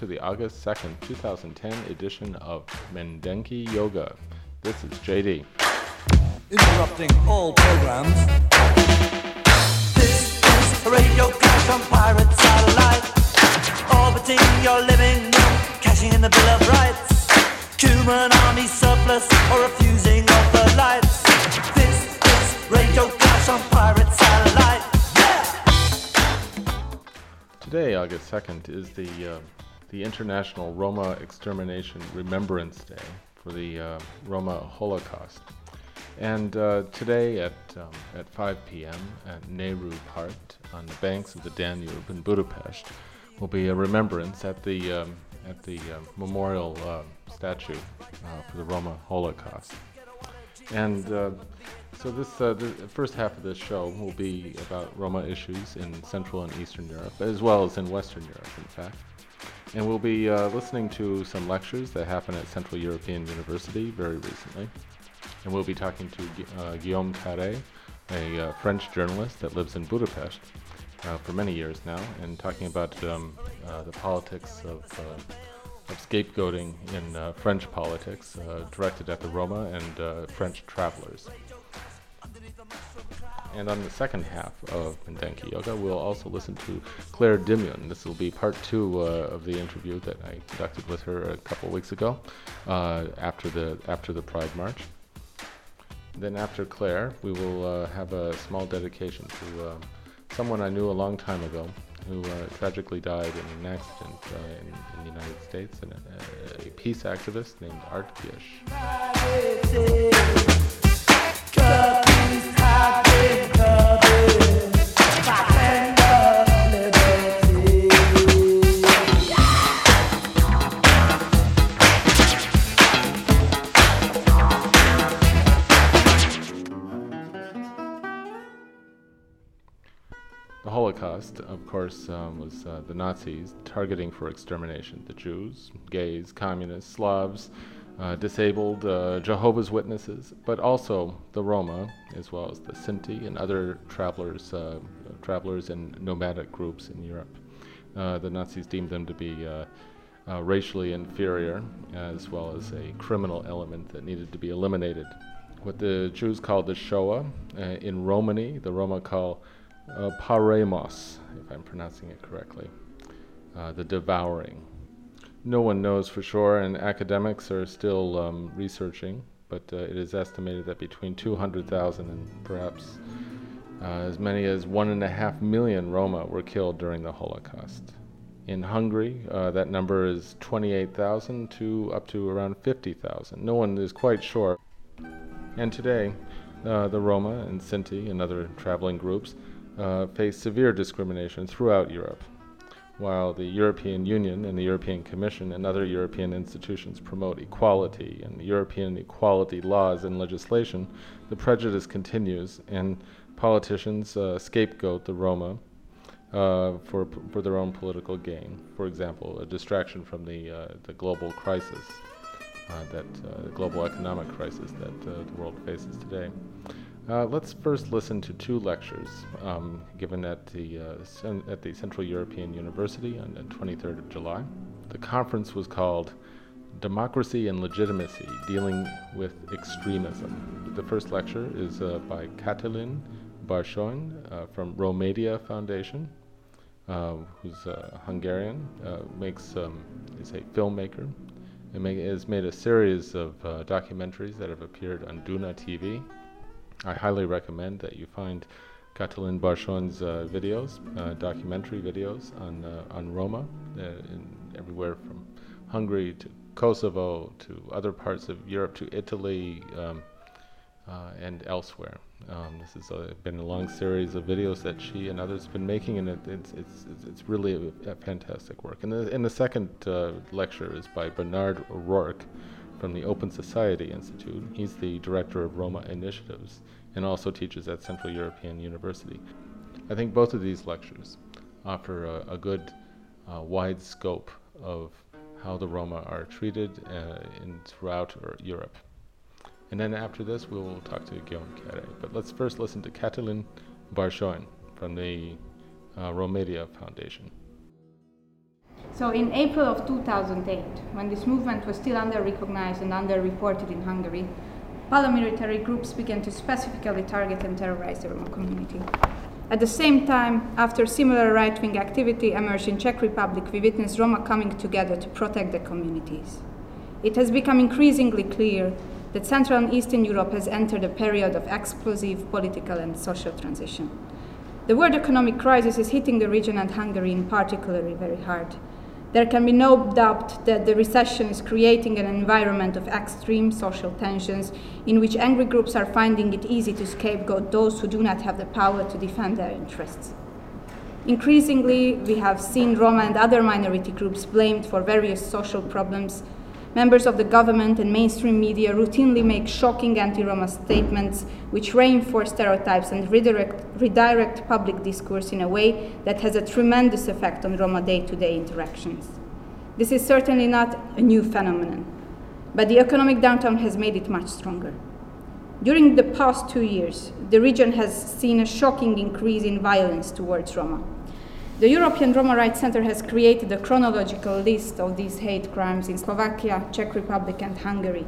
to the August 2nd, 2010 edition of Mindenki Joga. This is JD. Interrupting all programs. This is a radio clash on pirate satellite. Orbiting your living room, cashing in the Bill of Rights. Human army surplus or refusing of the lights. This is radio clash on pirate satellite. Today, August 2nd, is the, uh, the International Roma Extermination Remembrance Day for the uh, Roma Holocaust. And uh, today at, um, at 5 p.m. at Nehru Park on the banks of the Danube in Budapest will be a remembrance at the, um, at the uh, memorial statue uh, for the Roma Holocaust. And uh, so this uh, the first half of this show will be about Roma issues in Central and Eastern Europe, as well as in Western Europe, in fact. And we'll be uh, listening to some lectures that happened at Central European University very recently. And we'll be talking to uh, Guillaume Carré, a uh, French journalist that lives in Budapest uh, for many years now, and talking about um, uh, the politics of, uh, of scapegoating in French politics directed at the Roma and French travelers. And on the second half of Mindenki Joga, we'll also listen to Claire Dimion. This will be part two uh, of the interview that I conducted with her a couple weeks ago uh, after the after the Pride March. Then after Claire, we will uh, have a small dedication to uh, someone I knew a long time ago who uh, tragically died in an accident uh, in, in the United States, and a, a peace activist named Art Gish. The Holocaust, of course, um, was uh, the Nazis targeting for extermination the Jews, gays, communists, Slavs, uh, disabled, uh, Jehovah's Witnesses, but also the Roma, as well as the Sinti and other travelers, uh, travelers and nomadic groups in Europe. Uh, the Nazis deemed them to be uh, racially inferior, as well as a criminal element that needed to be eliminated. What the Jews called the Shoah, in Romany, the Roma call uh, porajmos, if I'm pronouncing it correctly, uh, the devouring. No one knows for sure, and academics are still um, researching, but uh, it is estimated that between 200,000 and perhaps uh, as many as one and a half million Roma were killed during the Holocaust. In Hungary, uh, that number is 28,000 to up to around 50,000. No one is quite sure. And today, uh, the Roma and Sinti and other traveling groups uh, face severe discrimination throughout Europe. While the European Union and the European Commission and other European institutions promote equality and European equality laws and legislation, the prejudice continues, and politicians uh, scapegoat the Roma uh, for, for their own political gain. For example, a distraction from the, uh, the global crisis, uh, that uh, the global economic crisis that uh, the world faces today. Uh, let's first listen to two lectures um, given at the, uh, at the Central European University on the 23rd of July. The conference was called Democracy and Legitimacy Dealing with Extremism. The first lecture is uh, by Katalin Bársony uh, from Romedia Foundation, uh, who's uh, Hungarian, makes, um, is a filmmaker, and ma- has made a series of documentaries that have appeared on Duna TV. I highly recommend that you find Katalin Bársony's uh, videos, uh, documentary videos on uh, on Roma, uh, everywhere from Hungary to Kosovo to other parts of Europe to Italy um, uh, and elsewhere. Um, this has been a long series of videos that she and others have been making, and it, it's, it's, it's, really a, a fantastic work. And the, and the second lecture is by Bernard O'Rourke from the Open Society Institute. He's the director of Roma Initiatives and also teaches at Central European University. I think both of these lectures offer a, a good uh, wide scope of how the Roma are treated uh, in throughout Europe. And then after this, we will talk to Guillaume Carré. But let's first listen to Katalin Bársony from the uh, Romedia Foundation. So in April of 2008, when this movement was still under-recognized and under-reported in Hungary, paramilitary groups began to specifically target and terrorize the Roma community. At the same time, after similar right-wing activity emerged in Czech Republic, we witnessed Roma coming together to protect their communities. It has become increasingly clear that Central and Eastern Europe has entered a period of explosive political and social transition. The world economic crisis is hitting the region and Hungary in particular very hard. There can be no doubt that the recession is creating an environment of extreme social tensions in which angry groups are finding it easy to scapegoat those who do not have the power to defend their interests. Increasingly, we have seen Roma and other minority groups blamed for various social problems Members of the government and mainstream media routinely make shocking anti Roma statements which reinforce stereotypes and redirect, redirect, public discourse in a way that has a tremendous effect on Roma day to day interactions. This is certainly not a new phenomenon, but the economic downturn has made it much stronger. During the past two years, the region has seen a shocking increase in violence towards Roma. The European Roma Rights Center has created a chronological list of these hate crimes in Slovakia, Czech Republic, and Hungary.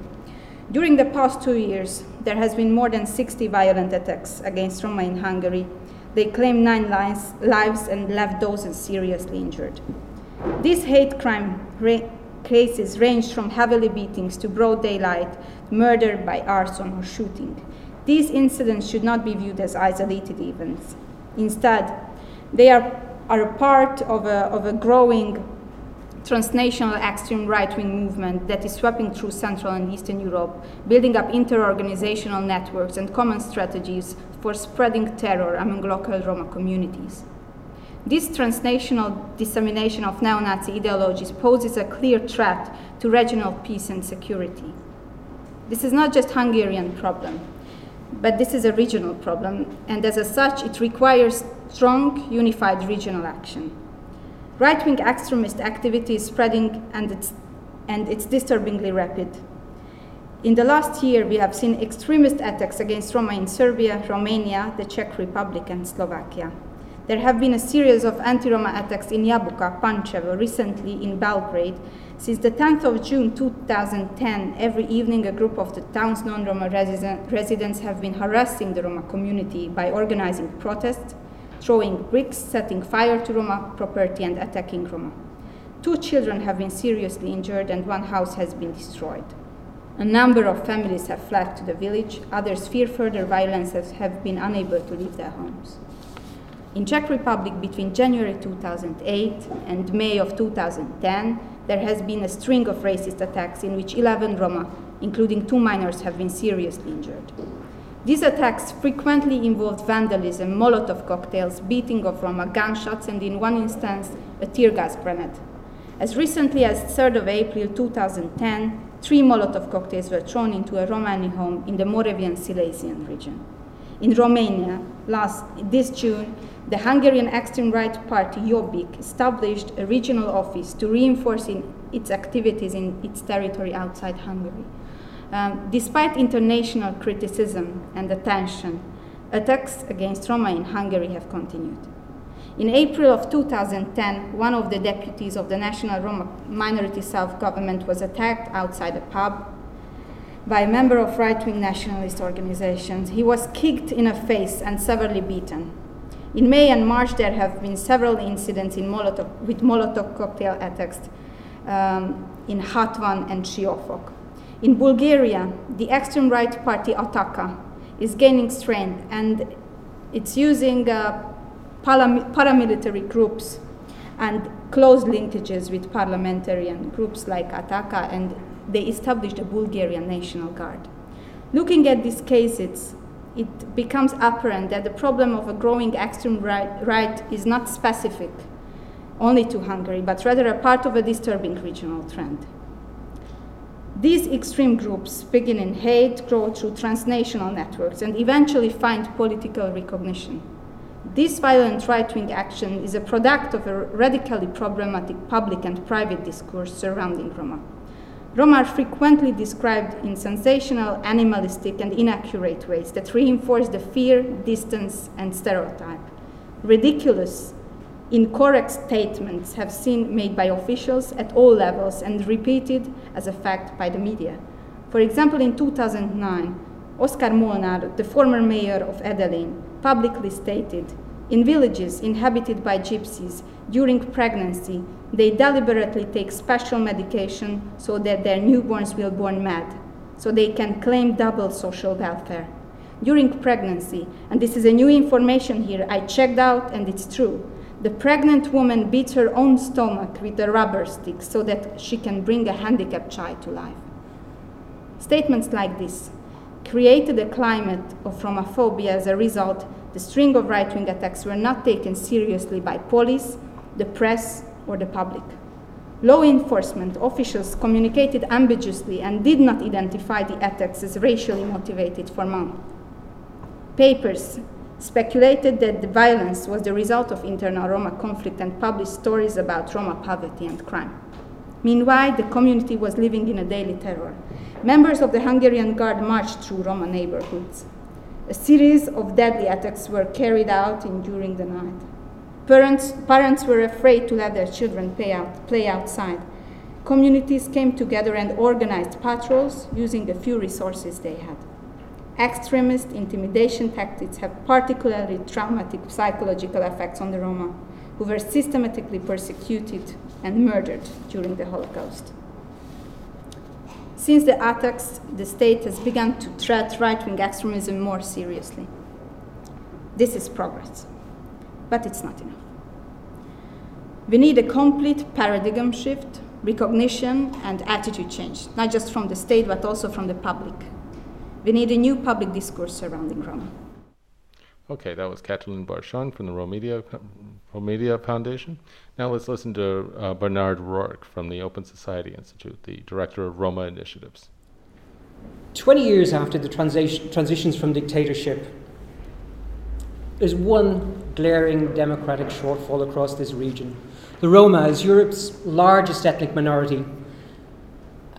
During the past two years, there has been more than 60 violent attacks against Roma in Hungary. They claimed nine lives, lives and left dozens seriously injured. These hate crime ra- cases ranged from heavily beatings to broad daylight, murder by arson or shooting. These incidents should not be viewed as isolated events. Instead, they are are a part of a, of a growing transnational extreme right wing movement that is sweeping through Central and Eastern Europe, building up inter organizational networks and common strategies for spreading terror among local Roma communities. This transnational dissemination of neo Nazi ideologies poses a clear threat to regional peace and security. This is not just Hungarian problem, but this is a regional problem, and as such, it requires strong, unified regional action. Right wing extremist activity is spreading and it's, and it's disturbingly rapid. In the last year, we have seen extremist attacks against Roma in Serbia, Romania, the Czech Republic, and Slovakia. There have been a series of anti Roma attacks in Jabuka, Pančevo, recently in Belgrade. Since the 10th of June 2010, every evening a group of the town's non Roma residents have been harassing the Roma community by organizing protests, throwing bricks, setting fire to Roma property, and attacking Roma. Two children have been seriously injured, and one house has been destroyed. A number of families have fled to the village, others fear further violence and have been unable to leave their homes. In Czech Republic between January 2008 and May of 2010, there has been a string of racist attacks in which 11 Roma, including two minors, have been seriously injured. These attacks frequently involved vandalism, Molotov cocktails, beating of Roma, gunshots, and in one instance, a tear gas grenade. As recently as 3rd of April 2010, three Molotov cocktails were thrown into a Romani home in the Moravian Silesian region. In Romania, last this June, the Hungarian extreme right party Jobbik established a regional office to reinforce its activities in its territory outside Hungary. Um, despite international criticism and attention, attacks against Roma in Hungary have continued. In April of 2010, one of the deputies of the National Roma Minority Self Government was attacked outside a pub by a member of right wing nationalist organizations. He was kicked in the face and severely beaten. In May and March, there have been several incidents Molotov, with Molotov cocktail attacks um, in Hatvan and Siófok. In Bulgaria, the extreme right party Ataka is gaining strength and it's using uh, paramilitary groups and close linkages with parliamentarian groups like Ataka, and they established a Bulgarian National Guard. Looking at these cases, it becomes apparent that the problem of a growing extreme right, right is not specific only to Hungary, but rather a part of a disturbing regional trend. These extreme groups begin in hate, grow through transnational networks, and eventually find political recognition. This violent right wing action is a product of a radically problematic public and private discourse surrounding Roma. Roma are frequently described in sensational, animalistic, and inaccurate ways that reinforce the fear, distance, and stereotype. Ridiculous incorrect statements have been made by officials at all levels and repeated as a fact by the media. For example, in 2009, Oscar Molnar, the former mayor of Edelény, publicly stated in villages inhabited by gypsies during pregnancy, they deliberately take special medication so that their newborns will be born mad, so they can claim double social welfare. During pregnancy, and this is a new information here, I checked out and it's true. The pregnant woman beats her own stomach with a rubber stick so that she can bring a handicapped child to life. Statements like this created a climate of homophobia as a result. The string of right wing attacks were not taken seriously by police, the press, or the public. Law enforcement officials communicated ambiguously and did not identify the attacks as racially motivated for months. Papers speculated that the violence was the result of internal Roma conflict and published stories about Roma poverty and crime. Meanwhile, the community was living in a daily terror. Members of the Hungarian Guard marched through Roma neighborhoods. A series of deadly attacks were carried out in, during the night. Parents, parents were afraid to let their children out, play outside. Communities came together and organized patrols using the few resources they had. Extremist intimidation tactics have particularly traumatic psychological effects on the Roma, who were systematically persecuted and murdered during the Holocaust. Since the attacks, the state has begun to treat right wing extremism more seriously. This is progress, but it's not enough. We need a complete paradigm shift, recognition, and attitude change, not just from the state, but also from the public. We need a new public discourse surrounding Roma. Okay, that was Katalin Bársony from the Romedia, Romedia Foundation. Now let's listen to uh, Bernard Rorke from the Open Society Institute, the director of Roma Initiatives. 20 years after the transi- transitions from dictatorship, there's one glaring democratic shortfall across this region. The Roma, as Europe's largest ethnic minority,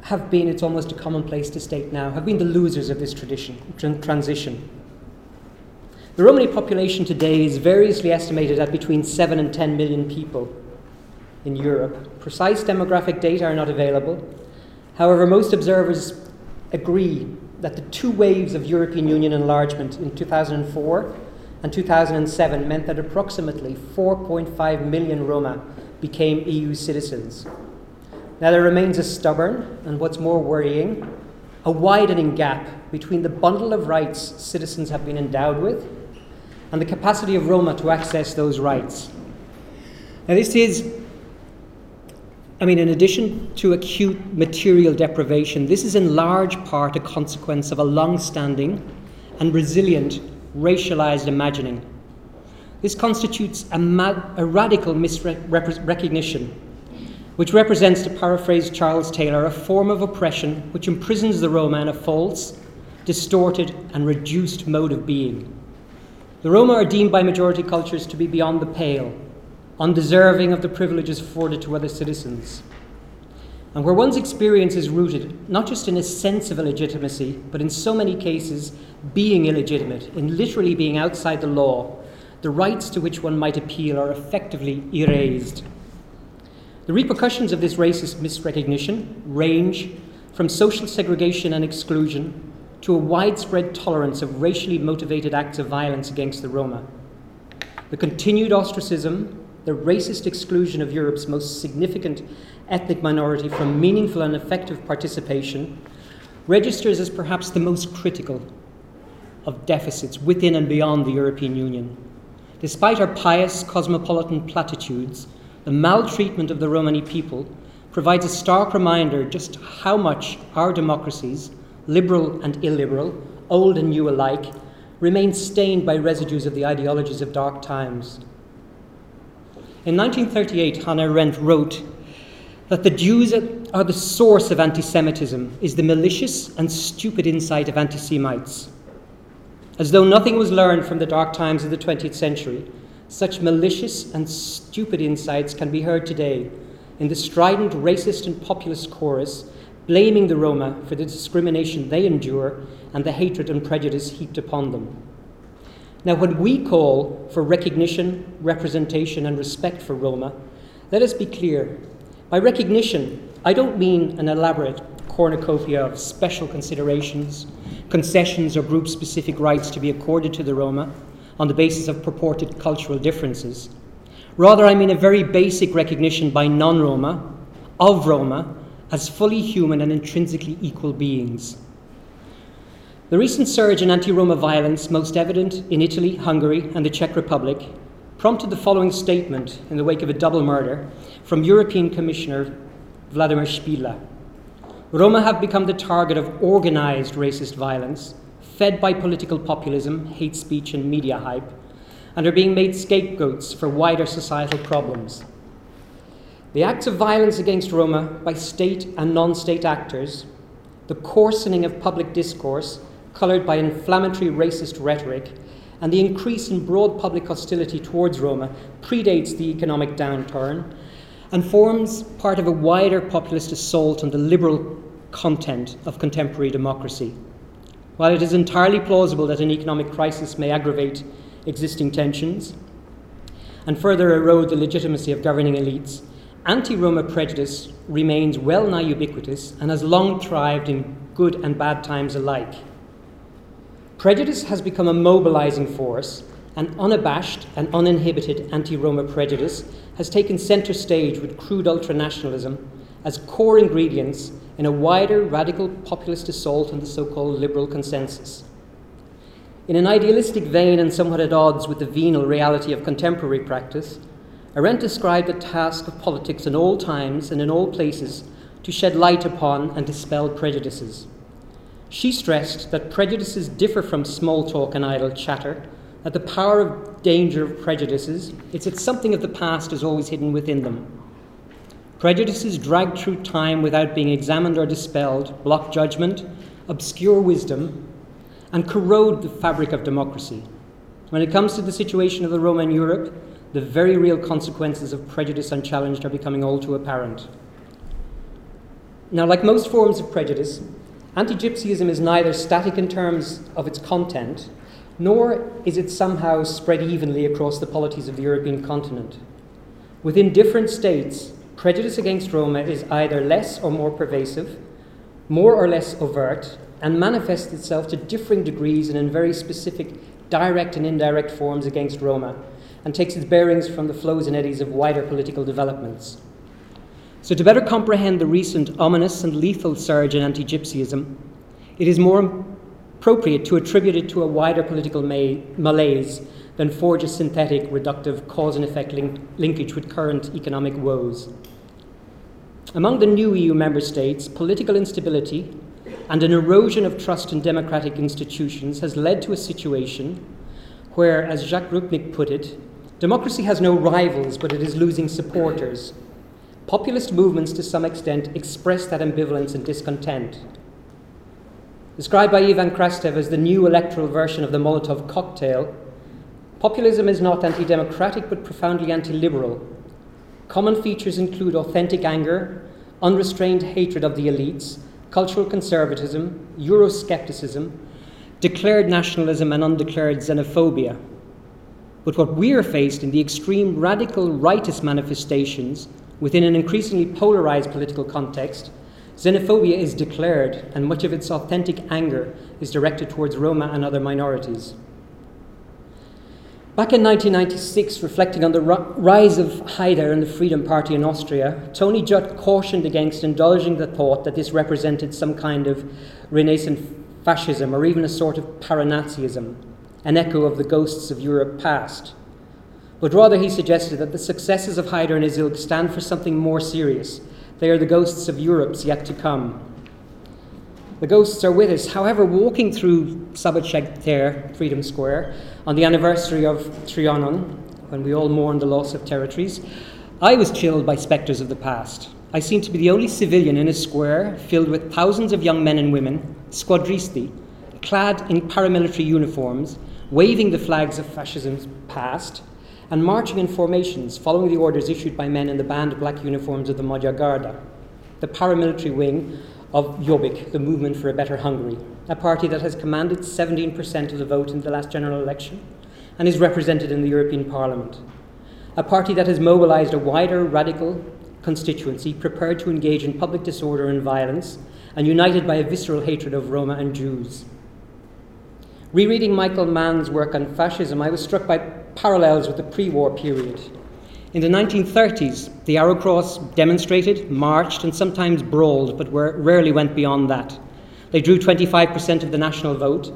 have been, it's almost a commonplace to state now, have been the losers of this tradition, transition. The Romani population today is variously estimated at between 7 and 10 million people in Europe. Precise demographic data are not available. However, most observers agree that the two waves of European Union enlargement in 2004 and 2007 meant that approximately 4.5 million Roma became EU citizens. Now, there remains a stubborn, and what's more worrying, a widening gap between the bundle of rights citizens have been endowed with and the capacity of Roma to access those rights. Now, this is, I mean, in addition to acute material deprivation, this is in large part a consequence of a long standing and resilient racialized imagining. This constitutes a, a radical misrecognition which represents, to paraphrase Charles Taylor, a form of oppression which imprisons the Roma in a false, distorted, and reduced mode of being. The Roma are deemed by majority cultures to be beyond the pale, undeserving of the privileges afforded to other citizens. And where one's experience is rooted not just in a sense of illegitimacy, but in so many cases being illegitimate, in literally being outside the law, the rights to which one might appeal are effectively erased. The repercussions of this racist misrecognition range from social segregation and exclusion to a widespread tolerance of racially motivated acts of violence against the Roma. The continued ostracism, the racist exclusion of Europe's most significant ethnic minority from meaningful and effective participation registers as perhaps the most critical of deficits within and beyond the European Union. Despite our pious cosmopolitan platitudes, the maltreatment of the Romani people provides a stark reminder just how much our democracies, liberal and illiberal, old and new alike, remain stained by residues of the ideologies of dark times. In 1938, Hannah Arendt wrote that the Jews are the source of anti Semitism, is the malicious and stupid insight of anti Semites. As though nothing was learned from the dark times of the 20th century, such malicious and stupid insights can be heard today in the strident racist and populist chorus blaming the Roma for the discrimination they endure and the hatred and prejudice heaped upon them. Now, when we call for recognition, representation, and respect for Roma, let us be clear. By recognition, I don't mean an elaborate cornucopia of special considerations, concessions, or group specific rights to be accorded to the Roma on the basis of purported cultural differences. Rather, I mean a very basic recognition by non Roma of Roma as fully human and intrinsically equal beings. The recent surge in anti Roma violence, most evident in Italy, Hungary, and the Czech Republic, prompted the following statement in the wake of a double murder from European Commissioner Vladimir Spidla. Roma have become the target of organized racist violence, fed by political populism, hate speech, and media hype, and are being made scapegoats for wider societal problems. The acts of violence against Roma by state and non state actors, the coarsening of public discourse, coloured by inflammatory racist rhetoric, and the increase in broad public hostility towards Roma predates the economic downturn and forms part of a wider populist assault on the liberal content of contemporary democracy. While it is entirely plausible that an economic crisis may aggravate existing tensions and further erode the legitimacy of governing elites, anti Roma prejudice remains well nigh ubiquitous and has long thrived in good and bad times alike. Prejudice has become a mobilizing force, and unabashed and uninhibited anti Roma prejudice has taken center stage with crude ultranationalism as core ingredients in a wider radical populist assault on the so called liberal consensus. In an idealistic vein and somewhat at odds with the venal reality of contemporary practice, Arendt described the task of politics in all times and in all places to shed light upon and dispel prejudices. She stressed that prejudices differ from small talk and idle chatter, that the power of danger of prejudices is that something of the past is always hidden within them. Prejudices drag through time without being examined or dispelled, block judgment, obscure wisdom, and corrode the fabric of democracy. When it comes to the situation of the Roma in Europe, the very real consequences of prejudice unchallenged are becoming all too apparent. Now, like most forms of prejudice, anti Gypsyism is neither static in terms of its content, nor is it somehow spread evenly across the polities of the European continent. Within different states, prejudice against Roma is either less or more pervasive, more or less overt, and manifests itself to differing degrees and in very specific direct and indirect forms against Roma, and takes its bearings from the flows and eddies of wider political developments. So, to better comprehend the recent ominous and lethal surge in anti Gypsyism, it is more appropriate to attribute it to a wider political malaise than forge a synthetic, reductive cause and effect link- linkage with current economic woes. Among the new EU member states, political instability and an erosion of trust in democratic institutions has led to a situation where, as Jacques Rupnik put it, Democracy has no rivals, but it is losing supporters. Populist movements, to some extent, express that ambivalence and discontent. Described by Ivan Krastev as the new electoral version of the Molotov cocktail, populism is not anti democratic but profoundly anti liberal. Common features include authentic anger, unrestrained hatred of the elites, cultural conservatism, Euroscepticism, declared nationalism, and undeclared xenophobia. But what we are faced in the extreme radical rightist manifestations within an increasingly polarized political context, xenophobia is declared, and much of its authentic anger is directed towards Roma and other minorities. Back in 1996, reflecting on the rise of Haider and the Freedom Party in Austria, Tony Judt cautioned against indulging the thought that this represented some kind of Renaissance fascism or even a sort of paranazism an echo of the ghosts of Europe past. But rather, he suggested that the successes of Haider and his ilk stand for something more serious. They are the ghosts of Europe's yet to come. The ghosts are with us. However, walking through Szabadság tér, Freedom Square, on the anniversary of Trianon, when we all mourn the loss of territories, I was chilled by spectres of the past. I seemed to be the only civilian in a square filled with thousands of young men and women, squadristi, clad in paramilitary uniforms, waving the flags of fascism's past, and marching in formations following the orders issued by men in the band black uniforms of the Magyar Gárda, the paramilitary wing of Jobbik, the Movement for a Better Hungary, a party that has commanded 17% of the vote in the last general election and is represented in the European Parliament. A party that has mobilized a wider radical constituency prepared to engage in public disorder and violence and united by a visceral hatred of Roma and Jews. Rereading Michael Mann's work on fascism, I was struck by parallels with the pre war period. In the 1930s, the Arrow Cross demonstrated, marched, and sometimes brawled, but were, rarely went beyond that. They drew 25% of the national vote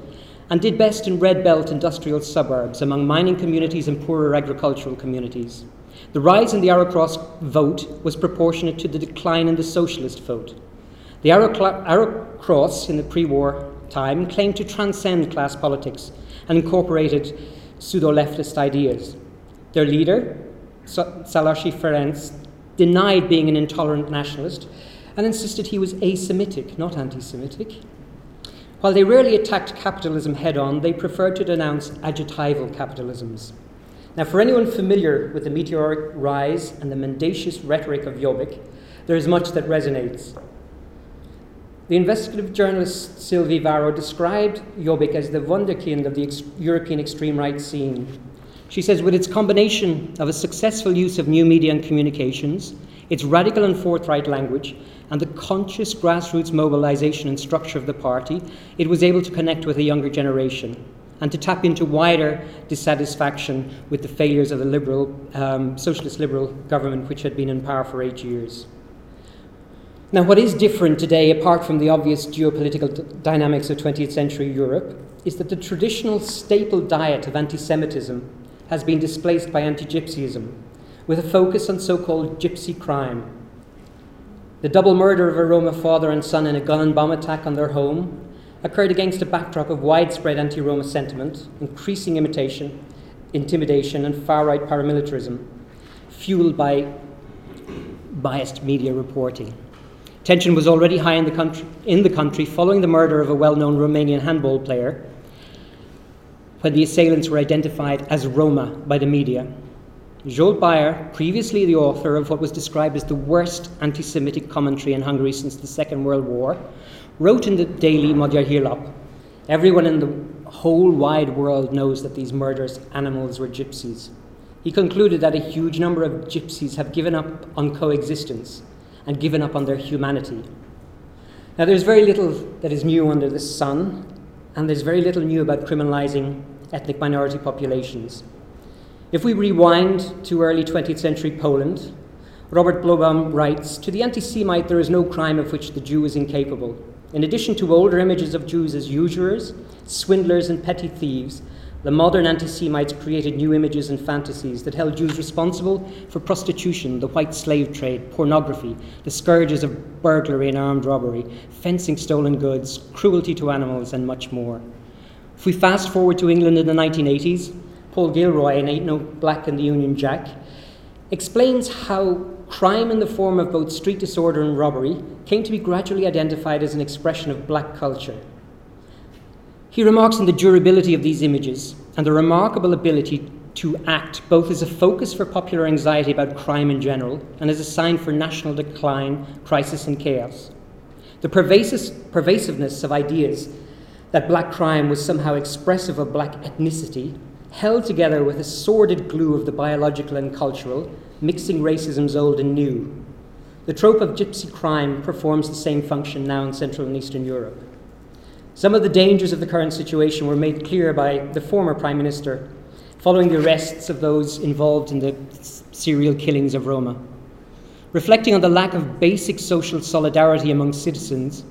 and did best in red belt industrial suburbs among mining communities and poorer agricultural communities. The rise in the Arrow Cross vote was proportionate to the decline in the socialist vote. The Arrow, Arrow Cross in the pre war time claimed to transcend class politics and incorporated pseudo leftist ideas. Their leader, Szalasi Ferenc, denied being an intolerant nationalist and insisted he was asemitic, not anti Semitic. While they rarely attacked capitalism head on, they preferred to denounce adjectival capitalisms. Now, for anyone familiar with the meteoric rise and the mendacious rhetoric of Jobbik, there is much that resonates. The investigative journalist Sylvie Varro described Jobbik as the wunderkind of the ex- European extreme right scene. She says, with its combination of a successful use of new media and communications, its radical and forthright language, and the conscious grassroots mobilization and structure of the party, it was able to connect with a younger generation and to tap into wider dissatisfaction with the failures of the liberal, um, socialist liberal government which had been in power for eight years. Now, what is different today, apart from the obvious geopolitical d- dynamics of 20th century Europe, is that the traditional staple diet of anti Semitism has been displaced by anti Gypsyism, with a focus on so called gypsy crime. The double murder of a Roma father and son in a gun and bomb attack on their home occurred against a backdrop of widespread anti Roma sentiment, increasing imitation, intimidation, and far right paramilitarism, fueled by biased media reporting. Tension was already high in the country, in the country following the murder of a well known Romanian handball player when the assailants were identified as Roma by the media. Zsolt Bayer, previously the author of what was described as the worst anti Semitic commentary in Hungary since the Second World War, wrote in the daily Magyar Hírlap Everyone in the whole wide world knows that these murderous animals were gypsies. He concluded that a huge number of gypsies have given up on coexistence and given up on their humanity. Now, there's very little that is new under the sun, and there's very little new about criminalizing ethnic minority populations. If we rewind to early 20th century Poland, Robert Blobaum writes To the anti Semite, there is no crime of which the Jew is incapable. In addition to older images of Jews as usurers, swindlers, and petty thieves, the modern anti Semites created new images and fantasies that held Jews responsible for prostitution, the white slave trade, pornography, the scourges of burglary and armed robbery, fencing stolen goods, cruelty to animals, and much more. If we fast forward to England in the 1980s, Paul Gilroy in Ain't No Black in the Union Jack explains how crime in the form of both street disorder and robbery came to be gradually identified as an expression of black culture. He remarks on the durability of these images and the remarkable ability to act both as a focus for popular anxiety about crime in general and as a sign for national decline, crisis, and chaos. The pervasiveness of ideas that black crime was somehow expressive of black ethnicity held together with a sordid glue of the biological and cultural, mixing racisms old and new. The trope of gypsy crime performs the same function now in Central and Eastern Europe. Some of the dangers of the current situation were made clear by the former Prime Minister following the arrests of those involved in the serial killings of Roma. Reflecting on the lack of basic social solidarity among citizens,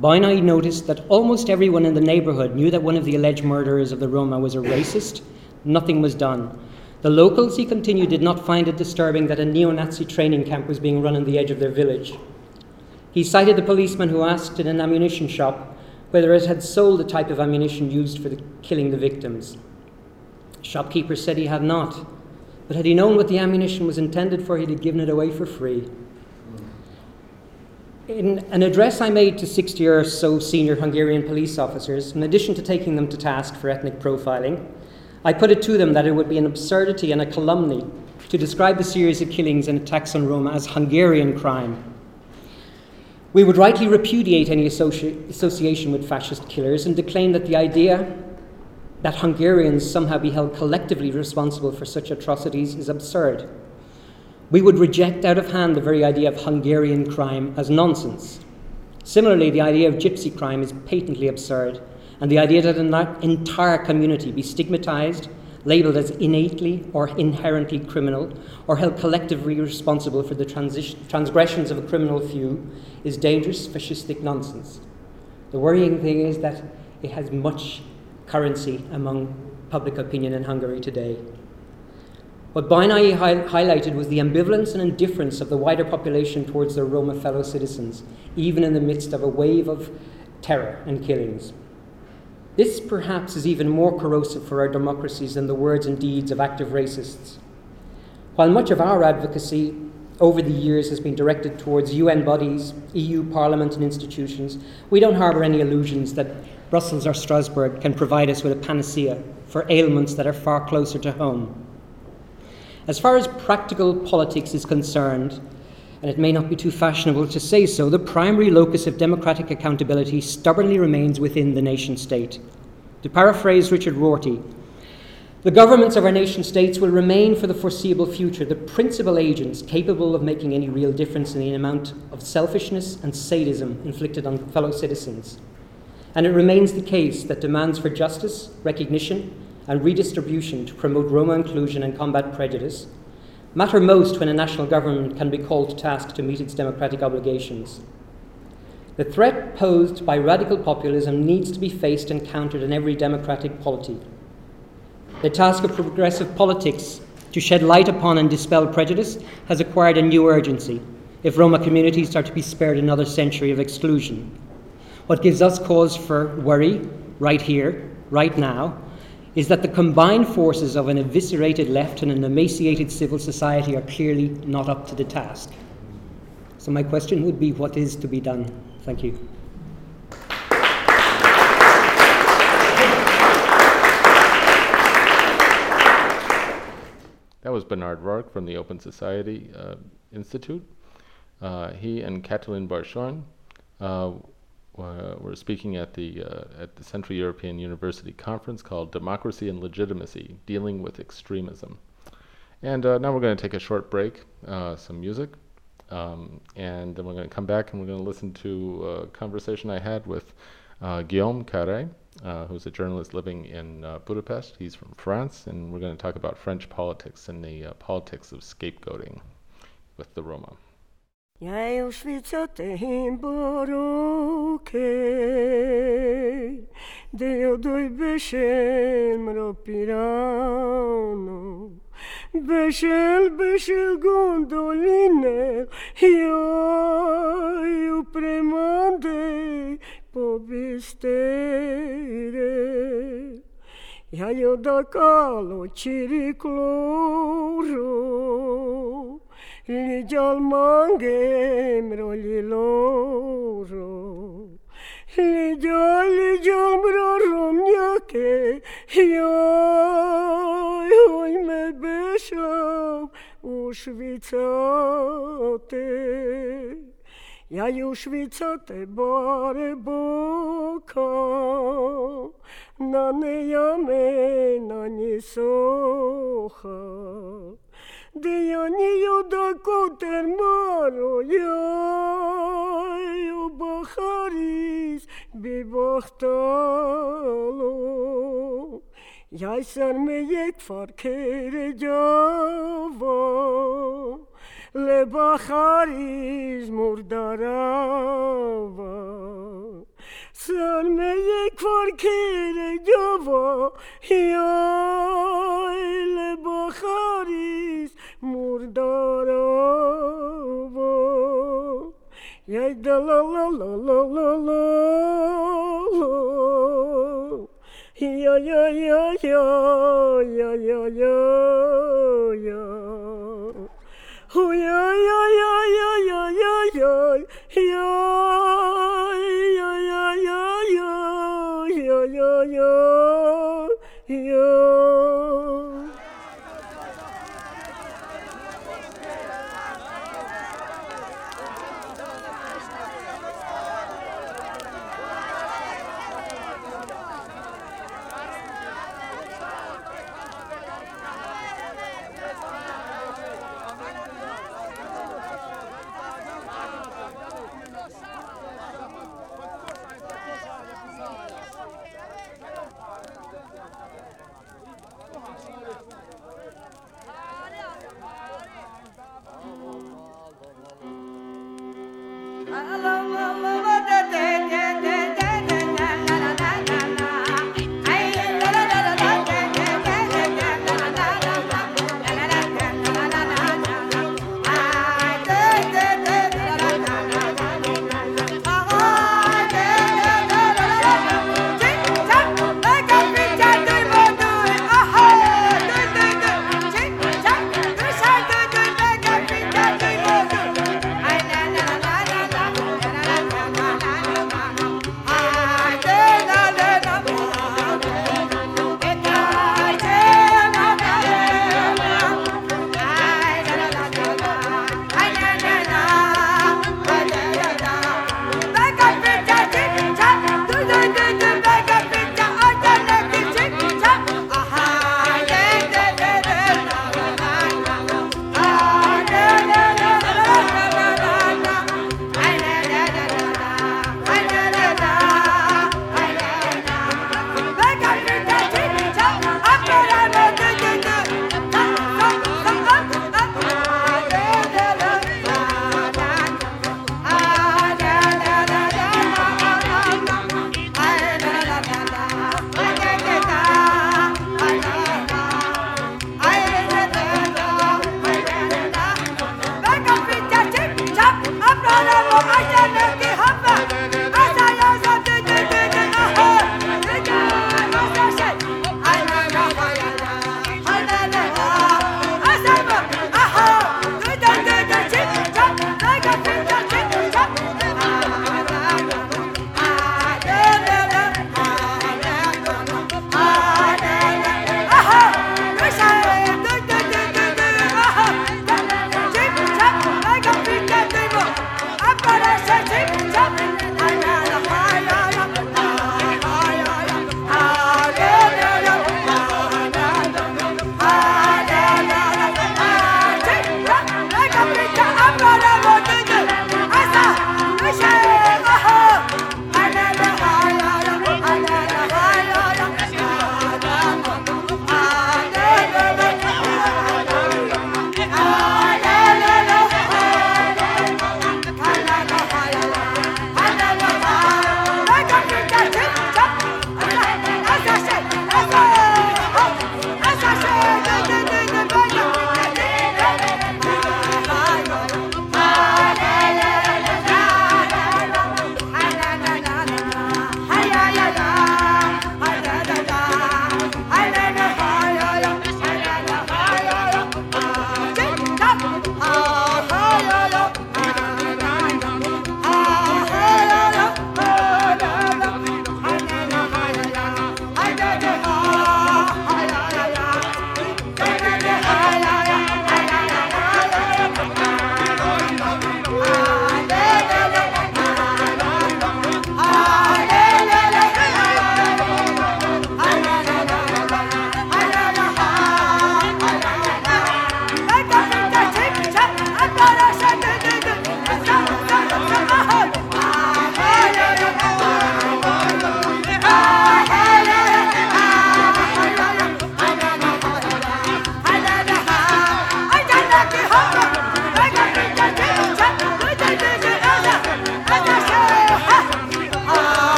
Bajnai noticed that almost everyone in the neighbourhood knew that one of the alleged murderers of the Roma was a racist. Nothing was done. The locals, he continued, did not find it disturbing that a neo Nazi training camp was being run on the edge of their village. He cited the policeman who asked in an ammunition shop whether it had sold the type of ammunition used for the killing the victims. The shopkeeper said he had not, but had he known what the ammunition was intended for, he'd have given it away for free. In an address I made to 60 or so senior Hungarian police officers, in addition to taking them to task for ethnic profiling, I put it to them that it would be an absurdity and a calumny to describe the series of killings and attacks on Roma as Hungarian crime. We would rightly repudiate any associ- association with fascist killers and declaim that the idea that Hungarians somehow be held collectively responsible for such atrocities is absurd. We would reject out of hand the very idea of Hungarian crime as nonsense. Similarly, the idea of gypsy crime is patently absurd, and the idea that an entire community be stigmatized, labeled as innately or inherently criminal, or held collectively responsible for the transgressions of a criminal few is dangerous, fascistic nonsense. The worrying thing is that it has much currency among public opinion in Hungary today. What Bajnai hi- highlighted was the ambivalence and indifference of the wider population towards their Roma fellow citizens, even in the midst of a wave of terror and killings. This perhaps is even more corrosive for our democracies than the words and deeds of active racists. While much of our advocacy over the years has been directed towards UN bodies, EU Parliament, and institutions, we don't harbour any illusions that Brussels or Strasbourg can provide us with a panacea for ailments that are far closer to home. As far as practical politics is concerned, and it may not be too fashionable to say so, the primary locus of democratic accountability stubbornly remains within the nation state. To paraphrase Richard Rorty, the governments of our nation states will remain for the foreseeable future the principal agents capable of making any real difference in the amount of selfishness and sadism inflicted on fellow citizens. And it remains the case that demands for justice, recognition, and redistribution to promote Roma inclusion and combat prejudice matter most when a national government can be called to task to meet its democratic obligations. The threat posed by radical populism needs to be faced and countered in every democratic polity. The task of progressive politics to shed light upon and dispel prejudice has acquired a new urgency if Roma communities are to be spared another century of exclusion. What gives us cause for worry, right here, right now, is that the combined forces of an eviscerated left and an emaciated civil society are clearly not up to the task. So, my question would be what is to be done? Thank you. That was Bernard Rorke from the Open Society uh, Institute. Uh, he and Katalin Bársony uh, were speaking at the uh, at the Central European University conference called "Democracy and Legitimacy: Dealing with Extremism." And uh, now we're going to take a short break, uh, some music, um, and then we're going to come back and we're going to listen to a conversation I had with Guillaume Carré, uh, who's a journalist living in uh, Budapest. He's from France, and we're going to talk about French politics and the uh, politics of scapegoating with the Roma. Jeg og svitsatte hin baroke Deo doi beşel ropirano Beşel beşel gondoline Ioi po povestere já o da calo ciricloro Ligyal mangémról ilóról. Ligyal, ligyal, brárom nyaké, jaj, hogy megbesám, Auschwica te. Ja Auschwica te bare boka, na ne jame, na ni soha. διονύοντα κούτερ μαρολιά. Ο μπαχαρής μπιμπαχτάλο. Για σαν με γεκφαρ και ρε γιάβο. Λε. Salme cualquier yo yo le bajaris murdoro ya da la la la la la la ya ya ya ya ya ya ya. yo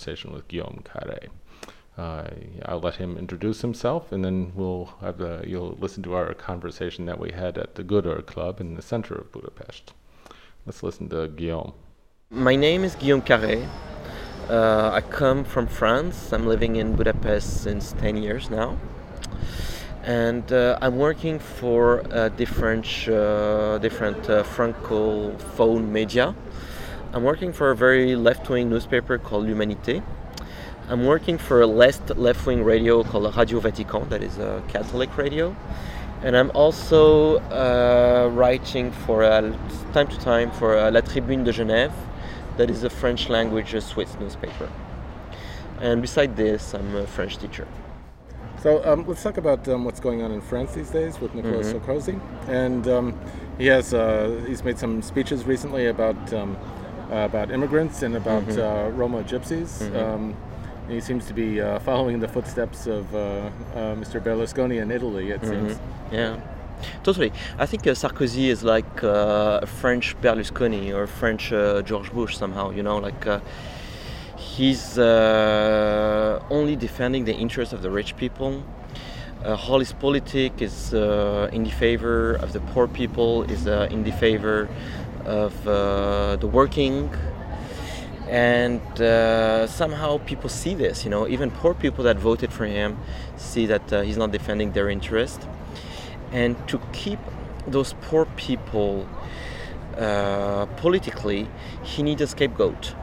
conversation with Guillaume Carré. Uh, I'll let him introduce himself, and then we'll have the, you'll listen to our conversation that we had at the Gödör Club in the center of Budapest. Let's listen to Guillaume. My name is Guillaume Carré. Uh, I come from France. I'm living in Budapest since 10 years now. And uh, I'm working for different, uh, different uh, francophone media. I'm working for a very left wing newspaper called L'Humanité. I'm working for a left left wing radio called Radio Vatican, that is a Catholic radio. And I'm also uh, writing for uh, time to time for uh, La Tribune de Genève, that is a French language Swiss newspaper. And beside this, I'm a French teacher. So um, let's talk about um, what's going on in France these days with Nicolas mm-hmm. Sarkozy, and um, he has uh, he's made some speeches recently about um, uh, about immigrants and about mm-hmm. uh, Roma gypsies. Mm-hmm. Um, he seems to be uh, following the footsteps of uh, uh, Mr. Berlusconi in Italy. It seems. Mm-hmm. Yeah. Totally. I think uh, Sarkozy is like uh, a French Berlusconi or a French uh, George Bush somehow, you know, like he's only defending the interests of the rich people. all his politic is in the favor of the poor people, is in the favor of the working. And uh, somehow people see this you know even poor people that voted for him see that uh, he's not defending their interest. And to keep those poor people uh, politically he needs a scapegoat.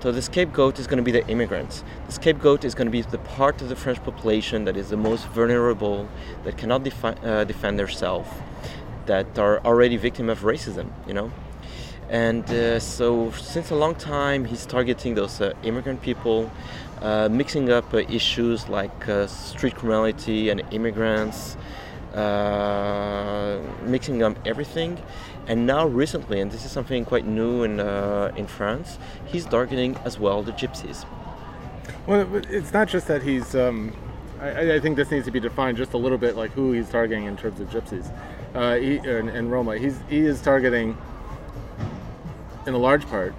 So the scapegoat is going to be the immigrants. The scapegoat is going to be the part of the french population that is the most vulnerable that cannot defi- uh, defend themselves that are already victim of racism you know and uh, so, since a long time, he's targeting those uh, immigrant people, uh, mixing up uh, issues like uh, street criminality and immigrants, uh, mixing up everything. And now, recently, and this is something quite new in in France, he's targeting as well the gypsies. Well, it's not just that he's. Um, I, I, think this needs to be defined just a little bit, like who he's targeting in terms of gypsies. He, in, in Roma, he's he is targeting in a large part,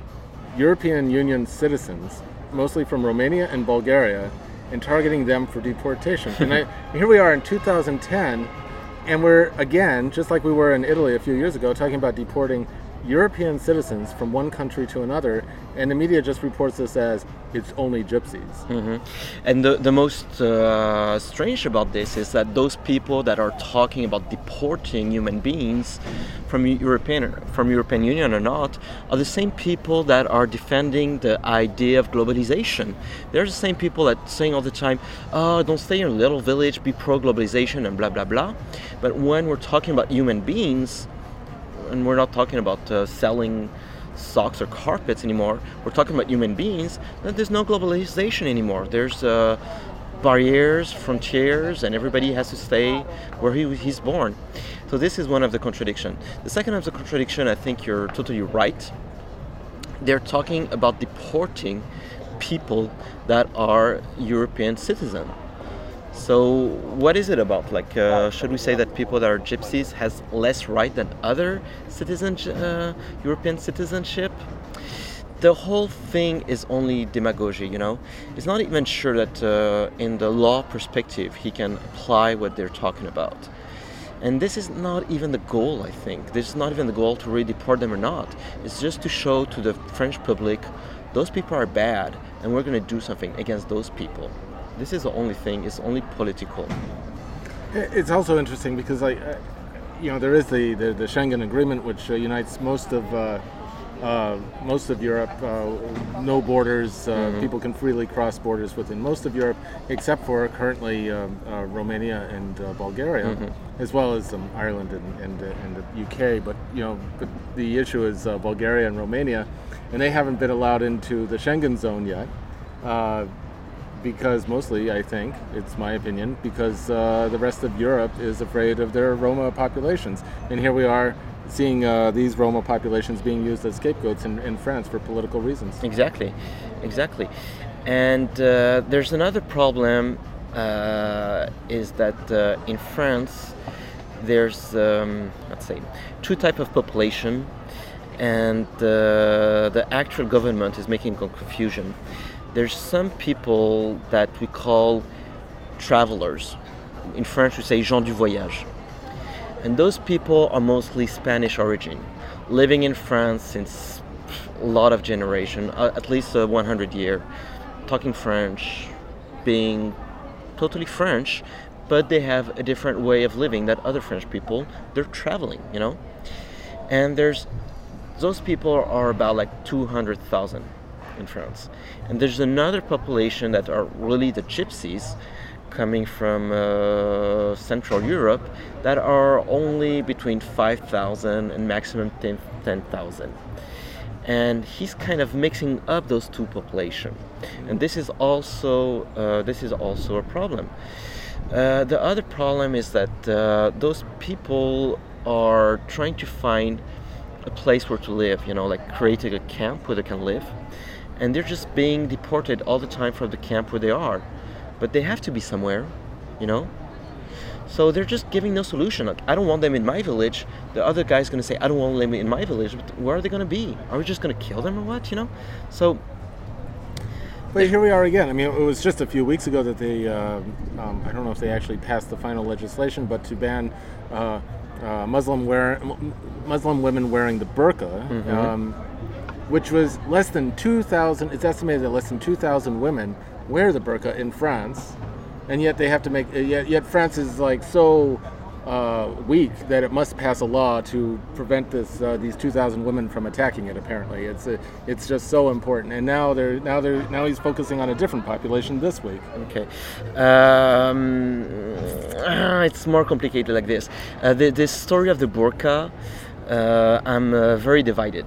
European Union citizens, mostly from Romania and Bulgaria, and targeting them for deportation. and I, here we are in 2010, and we're again, just like we were in Italy a few years ago, talking about deporting European citizens from one country to another, and the media just reports this as it's only gypsies. Mm-hmm. And the, the most uh, strange about this is that those people that are talking about deporting human beings from European from European Union or not are the same people that are defending the idea of globalization. They're the same people that saying all the time, "Oh, don't stay in a little village, be pro globalization," and blah blah blah. But when we're talking about human beings and we're not talking about uh, selling socks or carpets anymore. We're talking about human beings. There's no globalization anymore. There's uh, barriers, frontiers, and everybody has to stay where he, he's born. So this is one of the contradiction. The second of the contradiction, I think you're totally right. They're talking about deporting people that are European citizens so what is it about? Like, uh, should we say that people that are gypsies has less right than other citizen, uh, European citizenship? The whole thing is only demagogy, you know. It's not even sure that uh, in the law perspective he can apply what they're talking about. And this is not even the goal, I think. This is not even the goal to really deport them or not. It's just to show to the French public those people are bad and we're going to do something against those people. This is the only thing. It's only political. It's also interesting because, like, uh, you know, there is the, the, the Schengen Agreement, which uh, unites most of uh, uh most of Europe. Uh, no borders. Uh, mm-hmm. People can freely cross borders within most of Europe, except for currently um, Romania and Bulgaria, mm-hmm. as well as um, Ireland and, and, and, the UK. But you know, but the issue is Bulgaria and Romania, and they haven't been allowed into the Schengen zone yet because mostly, I think, it's my opinion, because uh, the rest of Europe is afraid of their Roma populations. And here we are seeing uh, these Roma populations being used as scapegoats in, in France for political reasons. Exactly, exactly. And uh, there's another problem uh, is that uh, in France, there's, um, let's say, two type of population and uh, the actual government is making confusion. There's some people that we call travelers. In French, we say gens du voyage. And those people are mostly Spanish origin, living in France since a lot of generation, uh, at least uh, 100 year, talking French, being totally French, but they have a different way of living that other French people. They're traveling, you know. And there's those people are about like 200,000 in France. And there's another population that are really the gypsies coming from uh, Central Europe that are only between 5,000 and maximum 10,000. and he's kind of mixing up those two populations, and this is also uh, this is also a problem. Uh, the other problem is that uh, those people are trying to find a place where to live, you know, like creating a camp where they can live. And they're just being deported all the time from the camp where they are. But they have to be somewhere, you know? So they're just giving no solution. Like, I don't want them in my village. The other guy's going to say, I don't want them in my village. But where are they going to be? Are we just going to kill them or what, you know? So But here we are again. I mean, it was just a few weeks ago that they, uh, um, I don't know if they actually passed the final legislation, but to ban uh, uh, Muslim wear, Muslim women wearing the burqa, um, which was less than 2,000. It's estimated that less than 2,000 women wear the burqa in France, and yet they have to make. uh, Yet, yet France is like so uh, weak that it must pass a law to prevent this uh, these 2,000 women from attacking it. Apparently, it's a, it's just so important. And now they're now they're now he's focusing on a different population this week. Okay. Um, it's more complicated like this. Uh, the, the story of the burqa, uh, I'm uh, very divided.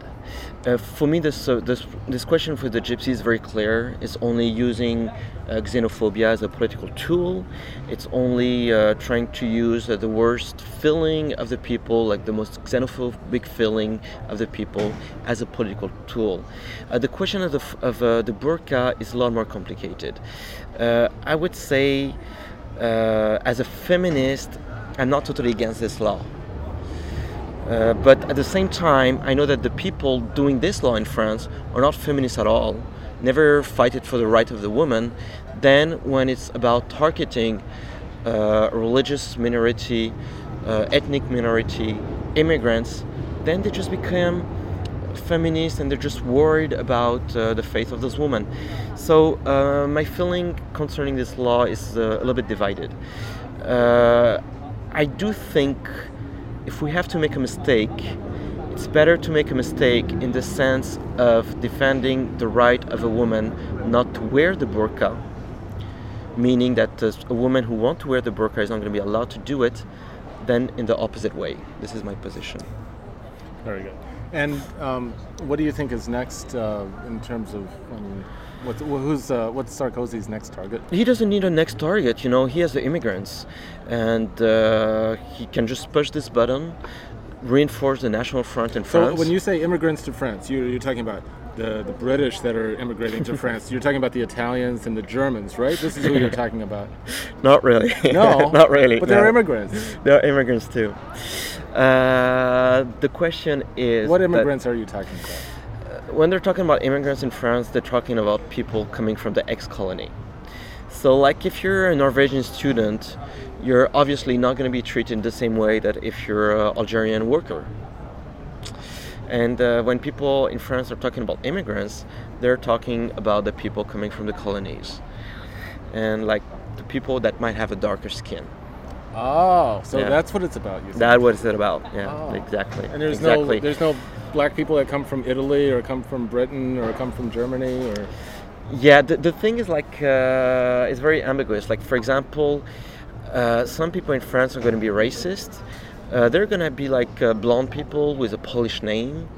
Uh, for me, this, uh, this this question for the gypsy is very clear. It's only using uh, xenophobia as a political tool. It's only uh, trying to use uh, the worst feeling of the people, like the most xenophobic feeling of the people, as a political tool. Uh, the question of the of the burqa is a lot more complicated. I would say, as a feminist, I'm not totally against this law. Uh, but at the same time, I know that the people doing this law in France are not feminists at all, never fighted for the right of the woman. Then, when it's about targeting uh, religious minority, uh, ethnic minority, immigrants, then they just become feminists and they're just worried about uh, the faith of those women. So, uh, my feeling concerning this law is uh, a little bit divided. Uh, I do think if we have to make a mistake, it's better to make a mistake in the sense of defending the right of a woman not to wear the burqa, meaning that a woman who wants to wear the burqa is not going to be allowed to do it, than in the opposite way. This is my position. Very good. And um, what do you think is next uh, in terms of um, what's, who's uh, what's Sarkozy's next target? He doesn't need a next target, you know. He has the immigrants, and uh, he can just push this button, reinforce the national front in France. So when you say immigrants to France, you, you're talking about the, the British that are immigrating to France. You're talking about the Italians and the Germans, right? This is who you're talking about. not really. No, not really. But they're immigrants. They're immigrants too. Uh, the question is What that immigrants are you talking about? when they're talking about immigrants in France, they're talking about people coming from the ex-colony. So, like if you're a Norwegian student, you're obviously not going to be treated the same way that if you're an Algerian worker. And uh, when people in France are talking about immigrants, they're talking about the people coming from the colonies, and like the people that might have a darker skin. Oh, so Yeah. that's what it's about. You? That's what it's about. Yeah, Oh. exactly. And there's exactly. no there's no black people that come from Italy or come from Britain or come from Germany or Yeah, the, the thing is like uh, it's very ambiguous. Like for example, uh, some people in France are going to be racist. Uh, they're going to be like uh, blonde people with a Polish name.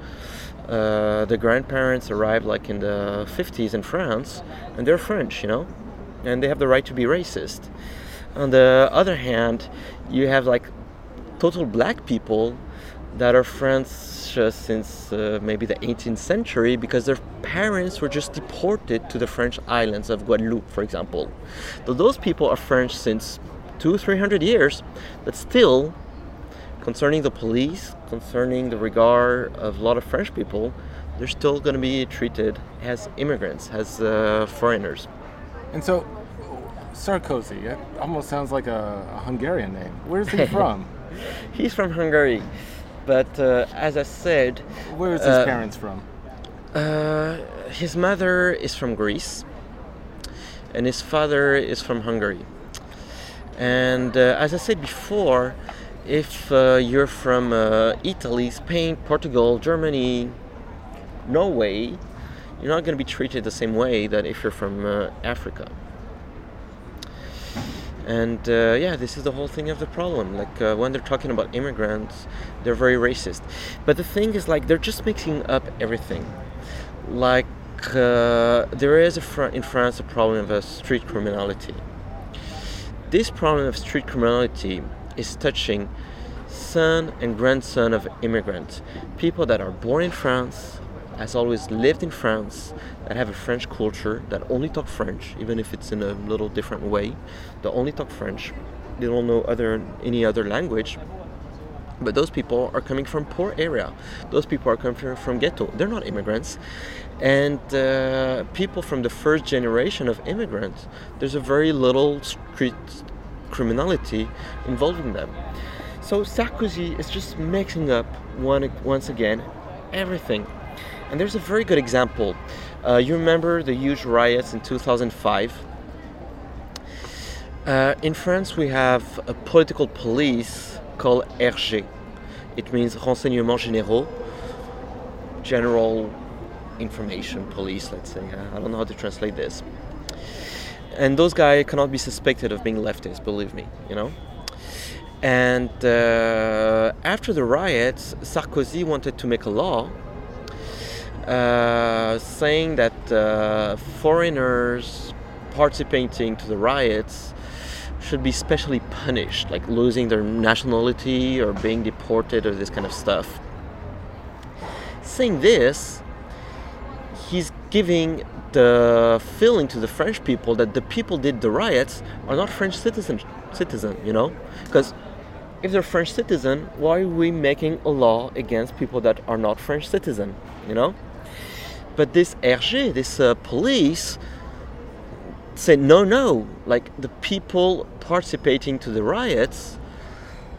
Uh, the grandparents arrived like in the 50s in France, and they're French, you know, and they have the right to be racist. On the other hand, you have like total black people that are French uh, since uh, maybe the 18th century because their parents were just deported to the French islands of Guadeloupe, for example. So those people are French since two, three hundred years, but still concerning the police, concerning the regard of a lot of French people, they're still going to be treated as immigrants, as uh, foreigners. And so, Sarkozy, it almost sounds like a, a Hungarian name. Where's he from? He's from Hungary, but uh, as I said, Where's his Uh, parents from? uh, his mother is from Greece, and his father is from Hungary. And uh, as I said before, if uh, you're from uh, Italy, Spain, Portugal, Germany, Norway, you're not going to be treated the same way that if you're from uh, Africa. And uh, yeah, this is the whole thing of the problem. Like uh, when they're talking about immigrants, they're very racist. But the thing is, like, they're just mixing up everything. Like, there is a fr- in France a problem of street criminality. This problem of street criminality is touching son and grandson of immigrants, people that are born in France, has always lived in France, that have a French culture, that only talk French, even if it's in a little different way. They only talk French. They don't know other any other language. But those people are coming from poor area. Those people are coming from, ghetto. They're not immigrants. And uh, people from the first generation of immigrants, there's a very little street criminality involving them. So Sarkozy is just mixing up one, once again everything. And there's a very good example. Uh, you remember the huge riots in 2005? Uh, in France, we have a political police called RG. It means Renseignements Généraux, General Information Police, let's say. I don't know how to translate this. And those guys cannot be suspected of being leftists, believe me, you know? And uh, after the riots, Sarkozy wanted to make a law uh, saying that uh, foreigners participating to the riots should be specially punished, like losing their nationality or being deported or this kind of stuff. Saying this, he's giving the feeling to the French people that the people did the riots are not French citizen, citizen, you know, because if they're French citizen, why are we making a law against people that are not French citizen, you know? But this RG, this uh, police, said no, no. Like the people participating to the riots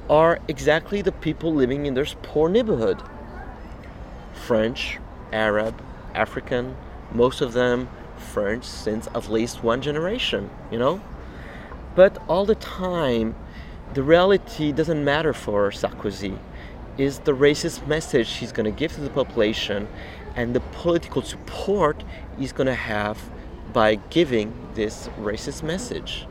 are exactly the people living in this poor neighborhood. French, Arab, African, most of them French since at least one generation, you know? But all the time, the reality doesn't matter for Sarkozy. Is the racist message he's going to give to the population and the political support he's going to have by giving this racist message.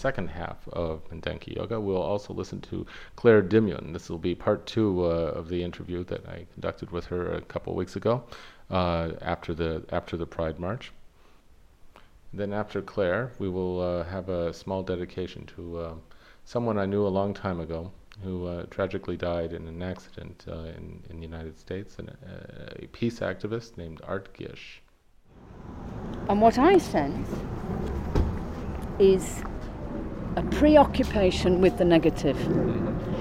Second half of Mindenki Joga, we'll also listen to Claire Dimyon. This will be part two uh, of the interview that I conducted with her a couple weeks ago uh, after the after the Pride March. Then after Claire, we will uh, have a small dedication to uh, someone I knew a long time ago who uh, tragically died in an accident uh, in, in the United States, and a, peace activist named Art Gish. And what I sense is preoccupation with the negative.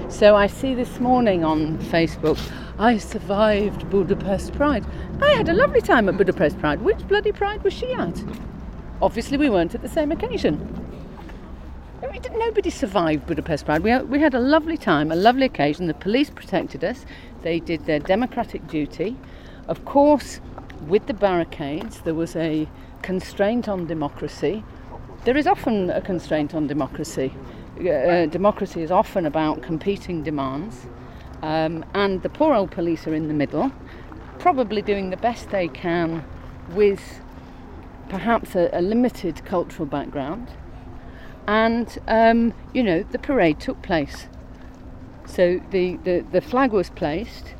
So I see this morning on Facebook, I survived Budapest Pride. I had a lovely time at Budapest Pride. Which bloody pride was she at? Obviously, we weren't at the same occasion. Nobody survived Budapest Pride. We, we had a lovely time, a lovely occasion. The police protected us. They did their democratic duty. Of course, with the barricades, there was a constraint on democracy. There is often a constraint on democracy. Uh, democracy is often about competing demands, um, and the poor old police are in the middle, probably doing the best they can with perhaps a, a limited cultural background. And, um, you know, the parade took place. So the, the, the flag was placed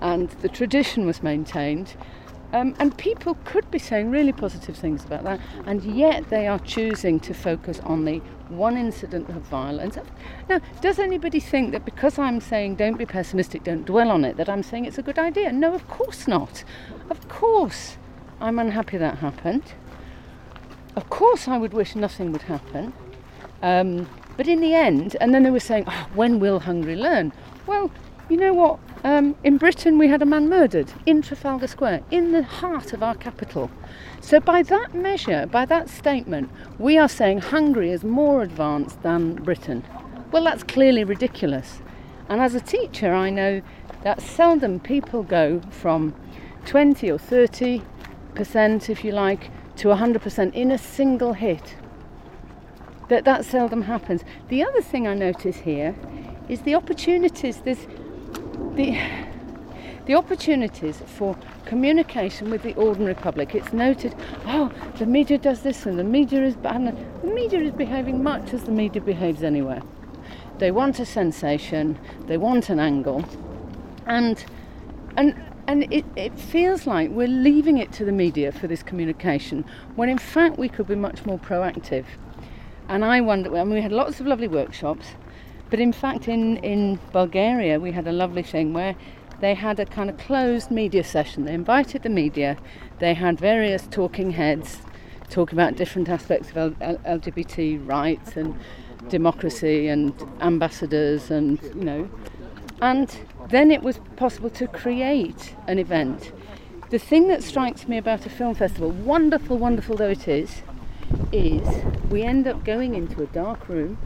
and the tradition was maintained. Um, and people could be saying really positive things about that, and yet they are choosing to focus on the one incident of violence. Now, does anybody think that because I'm saying don't be pessimistic, don't dwell on it, that I'm saying it's a good idea? No, of course not. Of course, I'm unhappy that happened. Of course, I would wish nothing would happen. Um, but in the end, and then they were saying, oh, when will Hungary learn? Well, you know what? Um, in Britain, we had a man murdered in Trafalgar Square, in the heart of our capital. So, by that measure, by that statement, we are saying Hungary is more advanced than Britain. Well, that's clearly ridiculous. And as a teacher, I know that seldom people go from 20 or 30 percent, if you like, to 100% in a single hit. That that seldom happens. The other thing I notice here is the opportunities. There's the the opportunities for communication with the ordinary public. It's noted, oh, the media does this and the media is bad. The media is behaving much as the media behaves anywhere. They want a sensation, they want an angle, and and and it, it feels like we're leaving it to the media for this communication when in fact we could be much more proactive. And I wonder, I mean, we had lots of lovely workshops, but in fact, in, in Bulgaria, we had a lovely thing where they had a kind of closed media session. They invited the media, they had various talking heads talking about different aspects of LGBT rights and democracy and ambassadors and, you know, and then it was possible to create an event. The thing that strikes me about a film festival, wonderful, wonderful though it is, is we end up going into a dark room.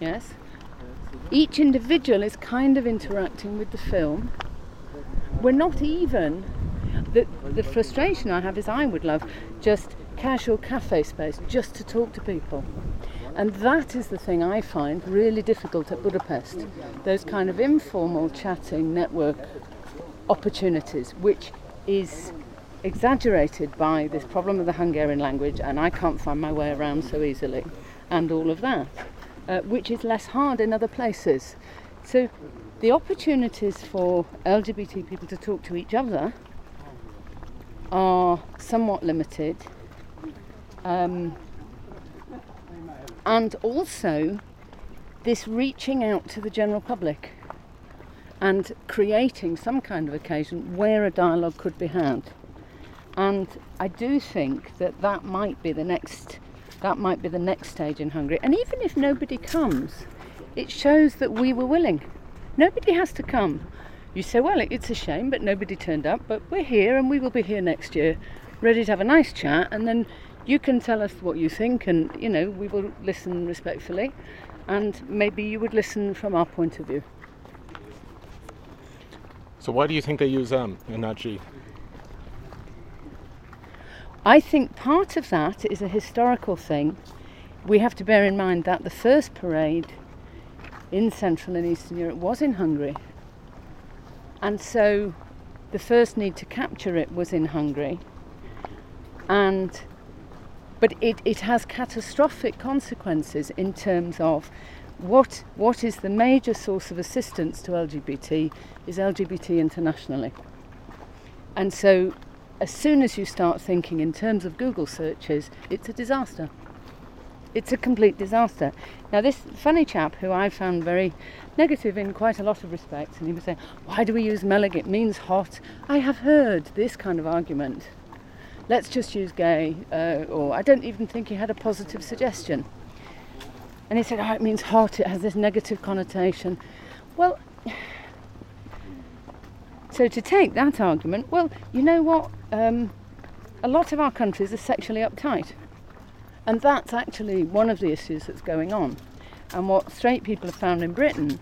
Yes. Each individual is kind of interacting with the film. We're not even. The, the frustration I have is I would love just casual cafe space just to talk to people. And that is the thing I find really difficult at Budapest. Those kind of informal chatting network opportunities, which is exaggerated by this problem of the Hungarian language, and I can't find my way around so easily, and all of that, uh, which is less hard in other places. So the opportunities for LGBT people to talk to each other are somewhat limited. Um, and also this reaching out to the general public and creating some kind of occasion where a dialogue could be had. And I do think that that might be the next that might be the next stage in Hungary. And even if nobody comes, it shows that we were willing. Nobody has to come. You say, well, it's a shame, but nobody turned up, but we're here and we will be here next year, ready to have a nice chat, and then you can tell us what you think, and you know, we will listen respectfully, and maybe you would listen from our point of view. So why do you think they use M and not G? I think part of that is a historical thing. We have to bear in mind that the first parade in Central and Eastern Europe was in Hungary. And so the first need to capture it was in Hungary. And but it, it has catastrophic consequences in terms of what what is the major source of assistance to LGBT is LGBT internationally. And so as soon as you start thinking in terms of Google searches, it's a disaster. It's a complete disaster. Now, this funny chap who I found very negative in quite a lot of respects, and he was saying, Why do we use Meleg? It means hot. I have heard this kind of argument. Let's just use gay, uh, or I don't even think he had a positive suggestion. And he said, Oh, it means hot, it has this negative connotation. Well, so to take that argument, well, you know what? Um, a lot of our countries are sexually uptight. And that's actually one of the issues that's going on. And what straight people have found in Britain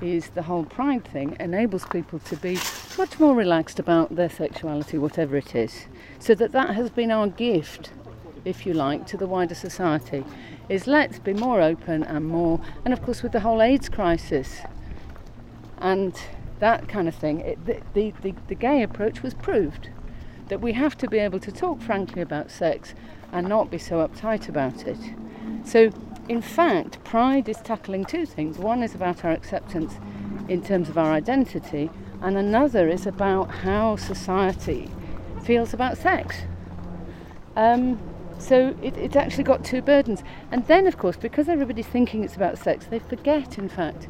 is the whole pride thing enables people to be much more relaxed about their sexuality, whatever it is. So that that has been our gift, if you like, to the wider society. Is let's be more open and more, and of course with the whole AIDS crisis, and that kind of thing, it, the, the, the, the gay approach was proved that we have to be able to talk frankly about sex and not be so uptight about it. So, in fact, pride is tackling two things. One is about our acceptance in terms of our identity, and another is about how society feels about sex. Um, so it, it's actually got two burdens. And then, of course, because everybody's thinking it's about sex, they forget, in fact,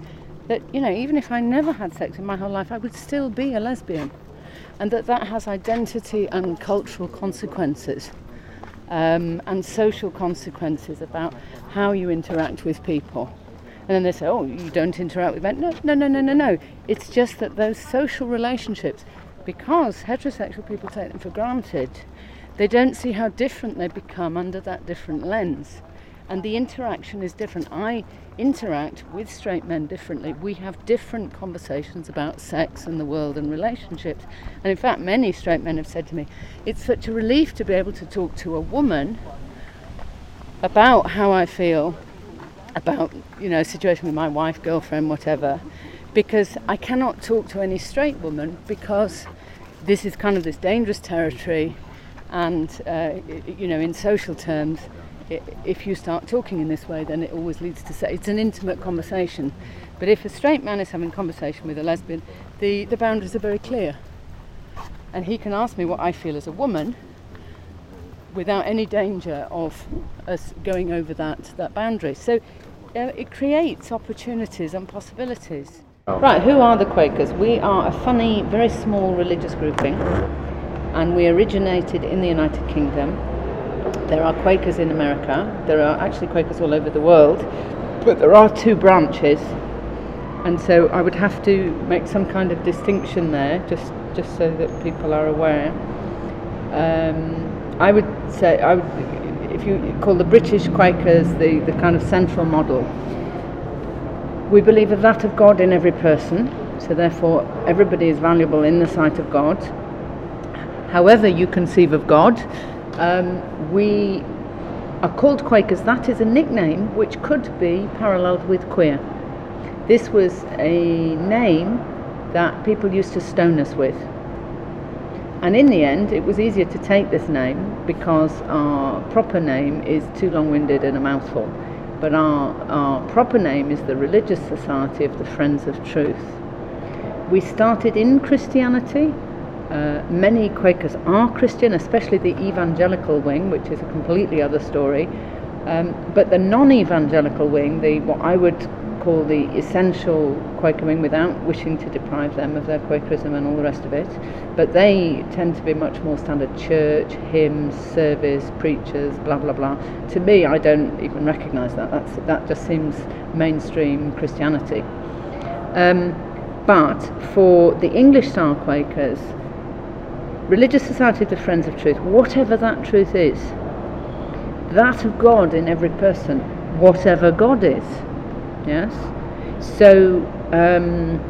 that, you know, even if I never had sex in my whole life, I would still be a lesbian. And that that has identity and cultural consequences um, and social consequences about how you interact with people. And then they say, oh, you don't interact with men. No, no, no, no, no, no. It's just that those social relationships, because heterosexual people take them for granted, they don't see how different they become under that different lens. And the interaction is different. I interact with straight men differently. We have different conversations about sex and the world and relationships. And in fact, many straight men have said to me, it's such a relief to be able to talk to a woman about how I feel about, you know, a situation with my wife, girlfriend, whatever, because I cannot talk to any straight woman because this is kind of this dangerous territory and, uh, you know, in social terms, if you start talking in this way, then it always leads to say it's an intimate conversation. But if a straight man is having conversation with a lesbian, the, the boundaries are very clear. And he can ask me what I feel as a woman without any danger of us going over that, that boundary. So uh, it creates opportunities and possibilities. Right, who are the Quakers? We are a funny, very small religious grouping, and we originated in the United Kingdom. There are Quakers in America, there are actually Quakers all over the world, but there are two branches, and so I would have to make some kind of distinction there, just, just so that people are aware. Um, I would say I would, if you call the British Quakers the, the kind of central model, we believe that of God in every person, so therefore everybody is valuable in the sight of God. However, you conceive of God, um, we are called Quakers. That is a nickname which could be paralleled with queer. This was a name that people used to stone us with. And in the end, it was easier to take this name because our proper name is too long winded and a mouthful. But our, our proper name is the Religious Society of the Friends of Truth. We started in Christianity. Uh, many Quakers are Christian, especially the evangelical wing, which is a completely other story. Um, but the non evangelical wing, the, what I would call the essential Quaker wing without wishing to deprive them of their Quakerism and all the rest of it. But they tend to be much more standard church, hymns, service, preachers, blah blah blah. To me, I don't even recognise that. That's, that just seems mainstream Christianity. Um, but for the English style Quakers, Religious Society of the Friends of Truth, whatever that truth is, that of God in every person, whatever God is. Yes? So, um,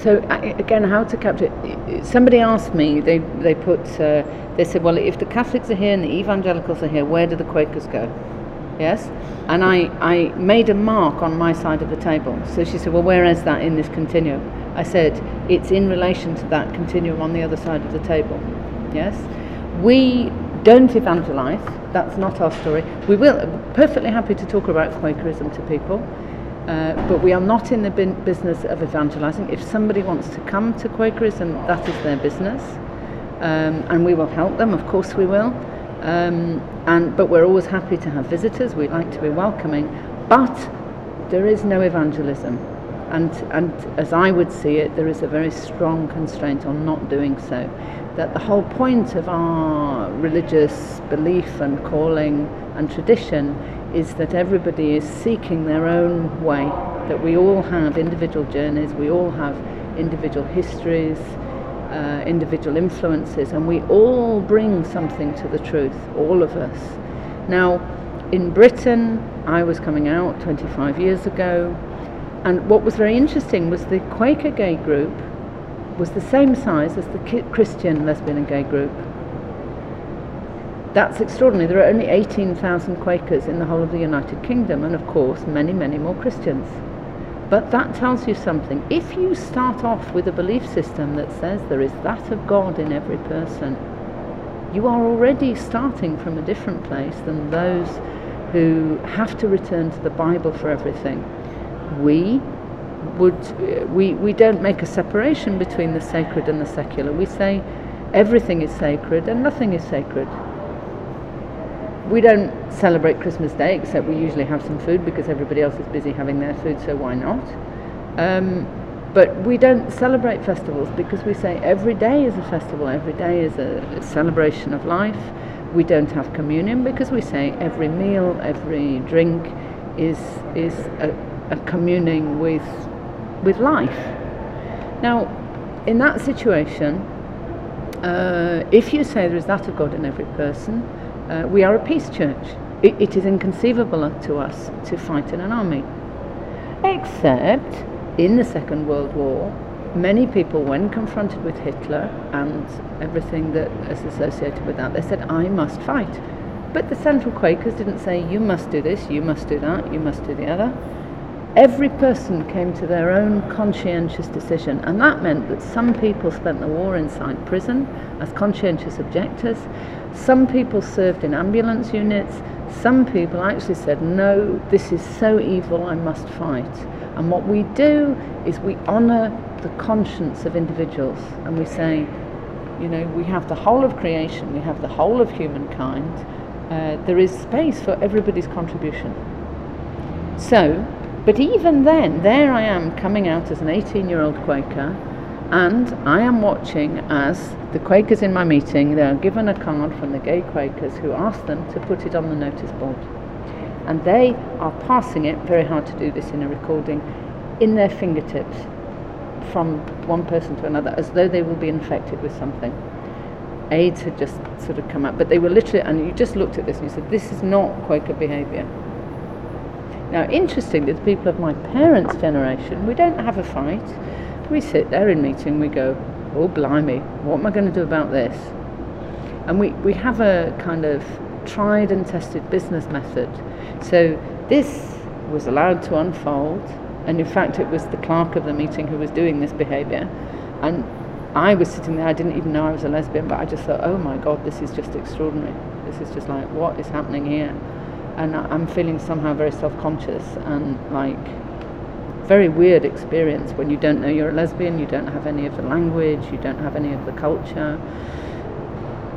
so again, how to capture it? Somebody asked me, they, they put, uh, they said, well, if the Catholics are here and the evangelicals are here, where do the Quakers go? Yes? And I, I made a mark on my side of the table. So she said, well, where is that in this continuum? I said, it's in relation to that continuum on the other side of the table. Yes? We don't evangelize. That's not our story. We will, perfectly happy to talk about Quakerism to people. Uh, but we are not in the bin- business of evangelizing. If somebody wants to come to Quakerism, that is their business. Um, and we will help them, of course we will. Um, and, but we're always happy to have visitors, we like to be welcoming. But there is no evangelism. And, and as I would see it, there is a very strong constraint on not doing so. That the whole point of our religious belief and calling and tradition is that everybody is seeking their own way, that we all have individual journeys, we all have individual histories, uh, individual influences, and we all bring something to the truth, all of us. Now, in Britain, I was coming out 25 years ago, and what was very interesting was the Quaker gay group was the same size as the Christian lesbian and gay group. That's extraordinary. There are only 18,000 Quakers in the whole of the United Kingdom, and of course, many, many more Christians. But that tells you something. If you start off with a belief system that says there is that of God in every person, you are already starting from a different place than those who have to return to the Bible for everything. We would uh, we, we don't make a separation between the sacred and the secular. We say everything is sacred and nothing is sacred. We don't celebrate Christmas Day, except we usually have some food because everybody else is busy having their food, so why not? Um, but we don't celebrate festivals because we say every day is a festival, every day is a, a celebration of life. We don't have communion because we say every meal, every drink is, is a, communing with, with life. Now, in that situation, uh, if you say there is that of God in every person, uh, we are a peace church. It, it is inconceivable to us to fight in an army. Except in the Second World War, many people, when confronted with Hitler and everything that is associated with that, they said, I must fight. But the Central Quakers didn't say, you must do this, you must do that, you must do the other. Every person came to their own conscientious decision, and that meant that some people spent the war inside prison as conscientious objectors, some people served in ambulance units, some people actually said, No, this is so evil, I must fight. And what we do is we honour the conscience of individuals, and we say, you know, we have the whole of creation, we have the whole of humankind, uh, there is space for everybody's contribution. So, but even then, there I am coming out as an 18 year old Quaker, and I am watching as the Quakers in my meeting, they are given a card from the gay Quakers who ask them to put it on the notice board. And they are passing it, very hard to do this in a recording, in their fingertips from one person to another as though they will be infected with something. AIDS had just sort of come up, but they were literally, and you just looked at this and you said, this is not Quaker behaviour. Now, interestingly, the people of my parents' generation, we don't have a fight. We sit there in meeting, we go, oh, blimey, what am I going to do about this? And we, we have a kind of tried and tested business method. So this was allowed to unfold, and in fact, it was the clerk of the meeting who was doing this behaviour. And I was sitting there, I didn't even know I was a lesbian, but I just thought, oh my God, this is just extraordinary. This is just like, what is happening here? And I'm feeling somehow very self conscious and like very weird experience when you don't know you're a lesbian, you don't have any of the language, you don't have any of the culture.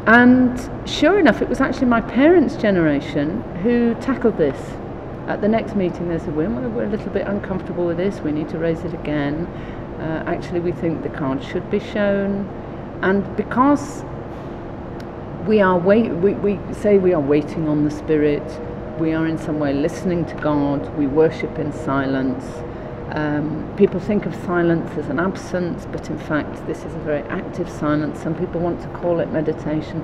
And sure enough, it was actually my parents' generation who tackled this. At the next meeting, they said, we're a little bit uncomfortable with this, we need to raise it again. Uh, actually, we think the card should be shown. And because we are wait, we, we say we are waiting on the Spirit, we are in some way listening to God, we worship in silence. Um, people think of silence as an absence, but in fact, this is a very active silence. Some people want to call it meditation.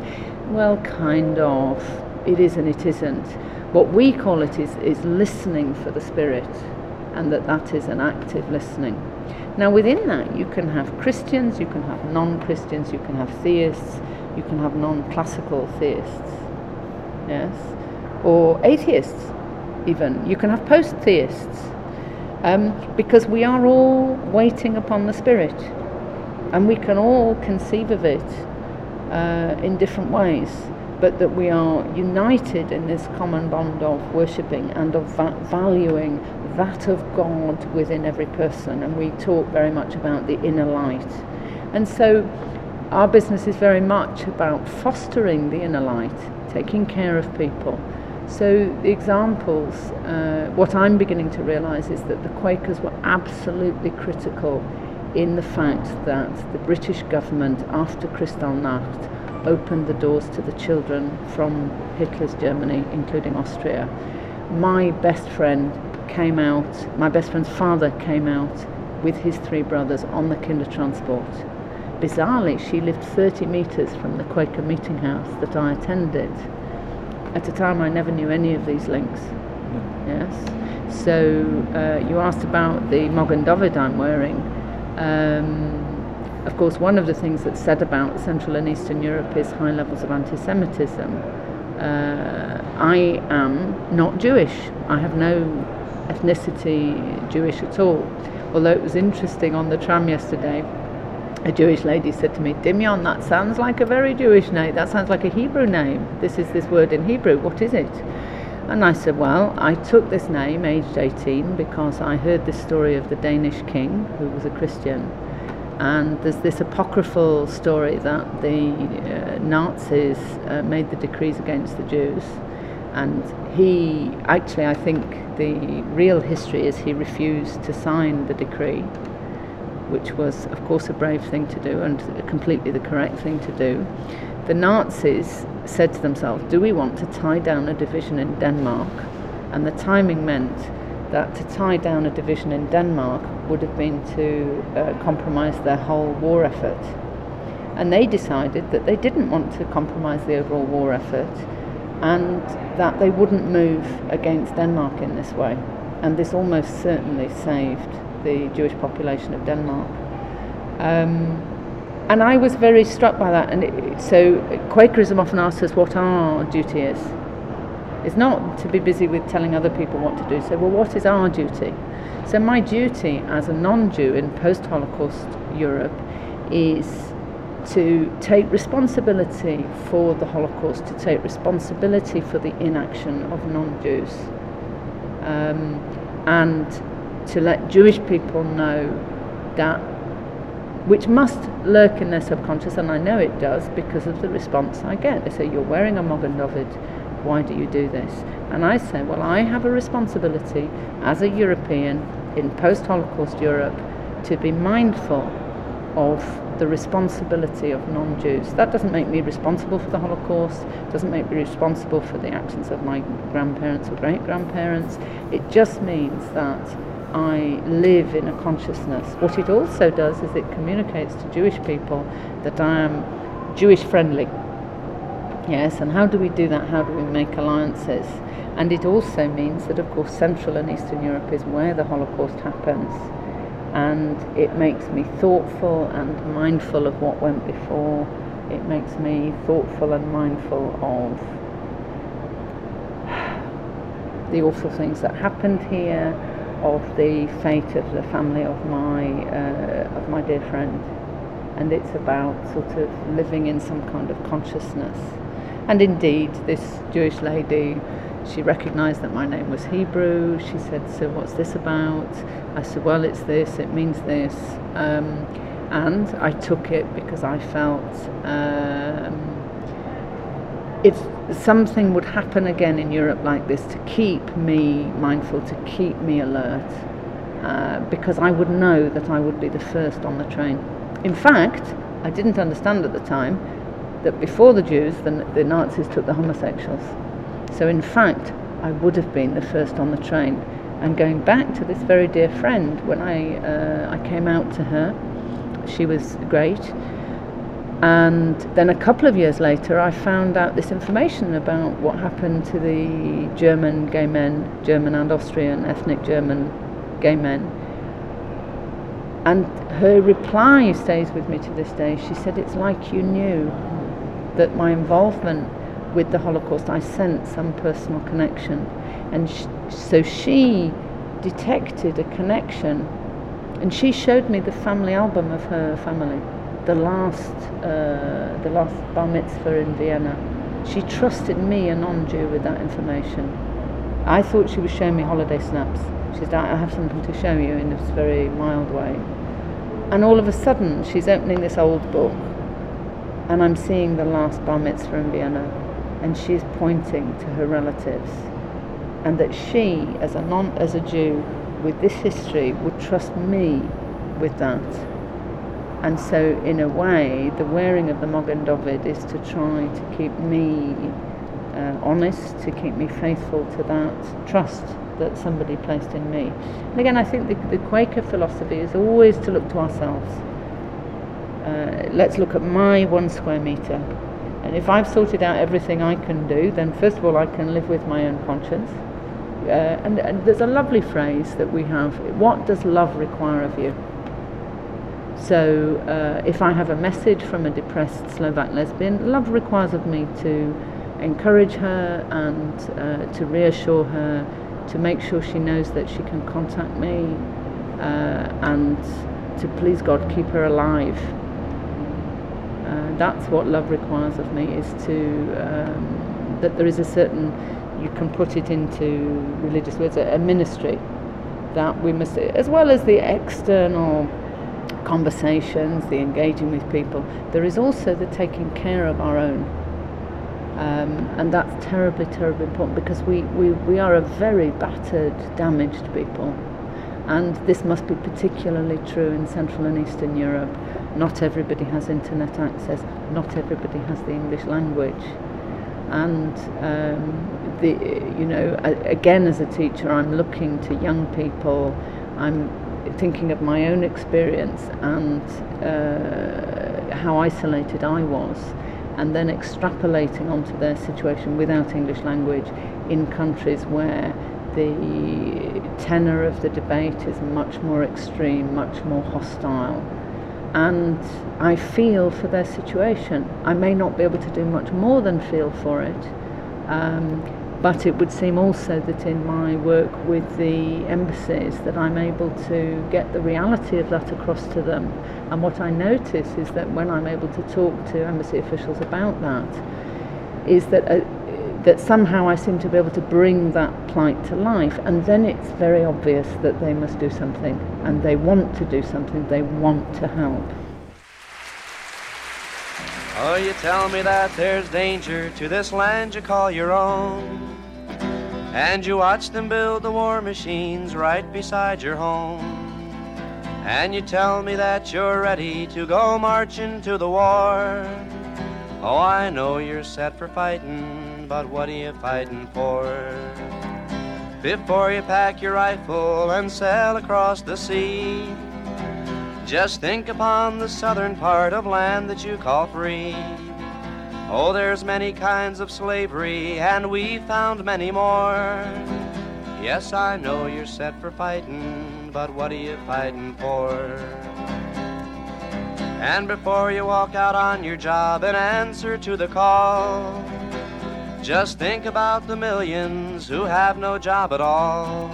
Well, kind of. It is and it isn't. What we call it is, is listening for the Spirit, and that that is an active listening. Now, within that, you can have Christians, you can have non Christians, you can have theists, you can have non classical theists, yes, or atheists, even. You can have post theists, um, because we are all waiting upon the Spirit, and we can all conceive of it uh, in different ways, but that we are united in this common bond of worshipping and of va- valuing that of God within every person. And we talk very much about the inner light. And so our business is very much about fostering the inner light, taking care of people. So the examples, uh, what I'm beginning to realise is that the Quakers were absolutely critical in the fact that the British government, after Kristallnacht, opened the doors to the children from Hitler's Germany, including Austria. My best friend came out, my best friend's father came out with his three brothers on the Kindertransport. Bizarrely, she lived 30 metres from the Quaker meeting house that I attended. At a time, I never knew any of these links. Yes. So uh, you asked about the Mogen David I'm wearing. Um, of course, one of the things that's said about Central and Eastern Europe is high levels of anti-Semitism. Uh, I am not Jewish. I have no ethnicity Jewish at all. Although it was interesting on the tram yesterday, a Jewish lady said to me, Dimyon, that sounds like a very Jewish name. That sounds like a Hebrew name. This is this word in Hebrew. What is it? And I said, Well, I took this name aged 18 because I heard this story of the Danish king who was a Christian. And there's this apocryphal story that the uh, Nazis uh, made the decrees against the Jews. And he, actually, I think the real history is he refused to sign the decree which was, of course, a brave thing to do and completely the correct thing to do. The Nazis said to themselves, Do we want to tie down a division in Denmark? And the timing meant that to tie down a division in Denmark would have been to uh, compromise their whole war effort. And they decided that they didn't want to compromise the overall war effort and that they wouldn't move against Denmark in this way. And this almost certainly saved the Jewish population of Denmark. Um, and I was very struck by that. And it, so Quakerism often asks us what our duty is. It's not to be busy with telling other people what to do. So, well, what is our duty? So, my duty as a non Jew in post Holocaust Europe is to take responsibility for the Holocaust, to take responsibility for the inaction of non Jews, um, and to let Jewish people know that, which must lurk in their subconscious, and I know it does because of the response I get. They say, You're wearing a Mogen David, why do you do this? And I say, Well, I have a responsibility as a European in post Holocaust Europe to be mindful of the responsibility of non Jews. That doesn't make me responsible for the Holocaust, doesn't make me responsible for the actions of my grandparents or great grandparents. It just means that I live in a consciousness. What it also does is it communicates to Jewish people that I am Jewish friendly. Yes, and how do we do that? How do we make alliances? And it also means that, of course, Central and Eastern Europe is where the Holocaust happens. And it makes me thoughtful and mindful of what went before. It makes me thoughtful and mindful of the awful things that happened here, of the fate of the family of my uh, of my dear friend, and it's about sort of living in some kind of consciousness. And indeed, this Jewish lady, she recognised that my name was Hebrew. She said, "So what's this about?" I said, "Well, it's this. It means this." Um, and I took it because I felt. Um, if something would happen again in Europe like this to keep me mindful, to keep me alert, uh, because I would know that I would be the first on the train. In fact, I didn't understand at the time that before the Jews, the, the Nazis took the homosexuals. So, in fact, I would have been the first on the train. And going back to this very dear friend, when I, uh, I came out to her, she was great. And then a couple of years later, I found out this information about what happened to the German gay men, German and Austrian ethnic German gay men. And her reply stays with me to this day. She said, It's like you knew that my involvement with the Holocaust, I sensed some personal connection. And so she detected a connection. And she showed me the family album of her family the last uh, the last bar mitzvah in Vienna. She trusted me, a non-Jew, with that information. I thought she was showing me holiday snaps. She said, "I have something to show you," in this very mild way. And all of a sudden, she's opening this old book, and I'm seeing the last bar mitzvah in Vienna, and she's pointing to her relatives, and that she, as a non as a Jew, with this history, would trust me with that. And so, in a way, the wearing of the Mogen David is to try to keep me uh, honest, to keep me faithful to that trust that somebody placed in me. And again, I think the, the Quaker philosophy is always to look to ourselves. Uh, let's look at my one square metre. And if I've sorted out everything I can do, then first of all, I can live with my own conscience. Uh, and, and there's a lovely phrase that we have what does love require of you? So, uh, if I have a message from a depressed Slovak lesbian, love requires of me to encourage her and uh, to reassure her, to make sure she knows that she can contact me, uh, and to please God keep her alive. Uh, that's what love requires of me is to um, that there is a certain you can put it into religious words a, a ministry that we must as well as the external conversations, the engaging with people, there is also the taking care of our own. Um, and that's terribly, terribly important because we, we, we are a very battered, damaged people. And this must be particularly true in Central and Eastern Europe. Not everybody has internet access, not everybody has the English language. And um, the, you know, again, as a teacher, I'm looking to young people. I'm thinking of my own experience and uh, how isolated I was, and then extrapolating onto their situation without English language in countries where the tenor of the debate is much more extreme, much more hostile. And I feel for their situation. I may not be able to do much more than feel for it. Um, but it would seem also that in my work with the embassies that I'm able to get the reality of that across to them. And what I notice is that when I'm able to talk to embassy officials about that, is that uh, that somehow I seem to be able to bring that plight to life, and then it's very obvious that they must do something, and they want to do something, they want to help. Oh, you tell me that there's danger to this land you call your own. And you watch them build the war machines right beside your home. And you tell me that you're ready to go marching to the war. Oh, I know you're set for fighting, but what are you fighting for? Before you pack your rifle and sail across the sea, just think upon the southern part of land that you call free. Oh, there's many kinds of slavery, and we found many more. Yes, I know you're set for fighting, but what are you fighting for? And before you walk out on your job and answer to the call, just think about the millions who have no job at all.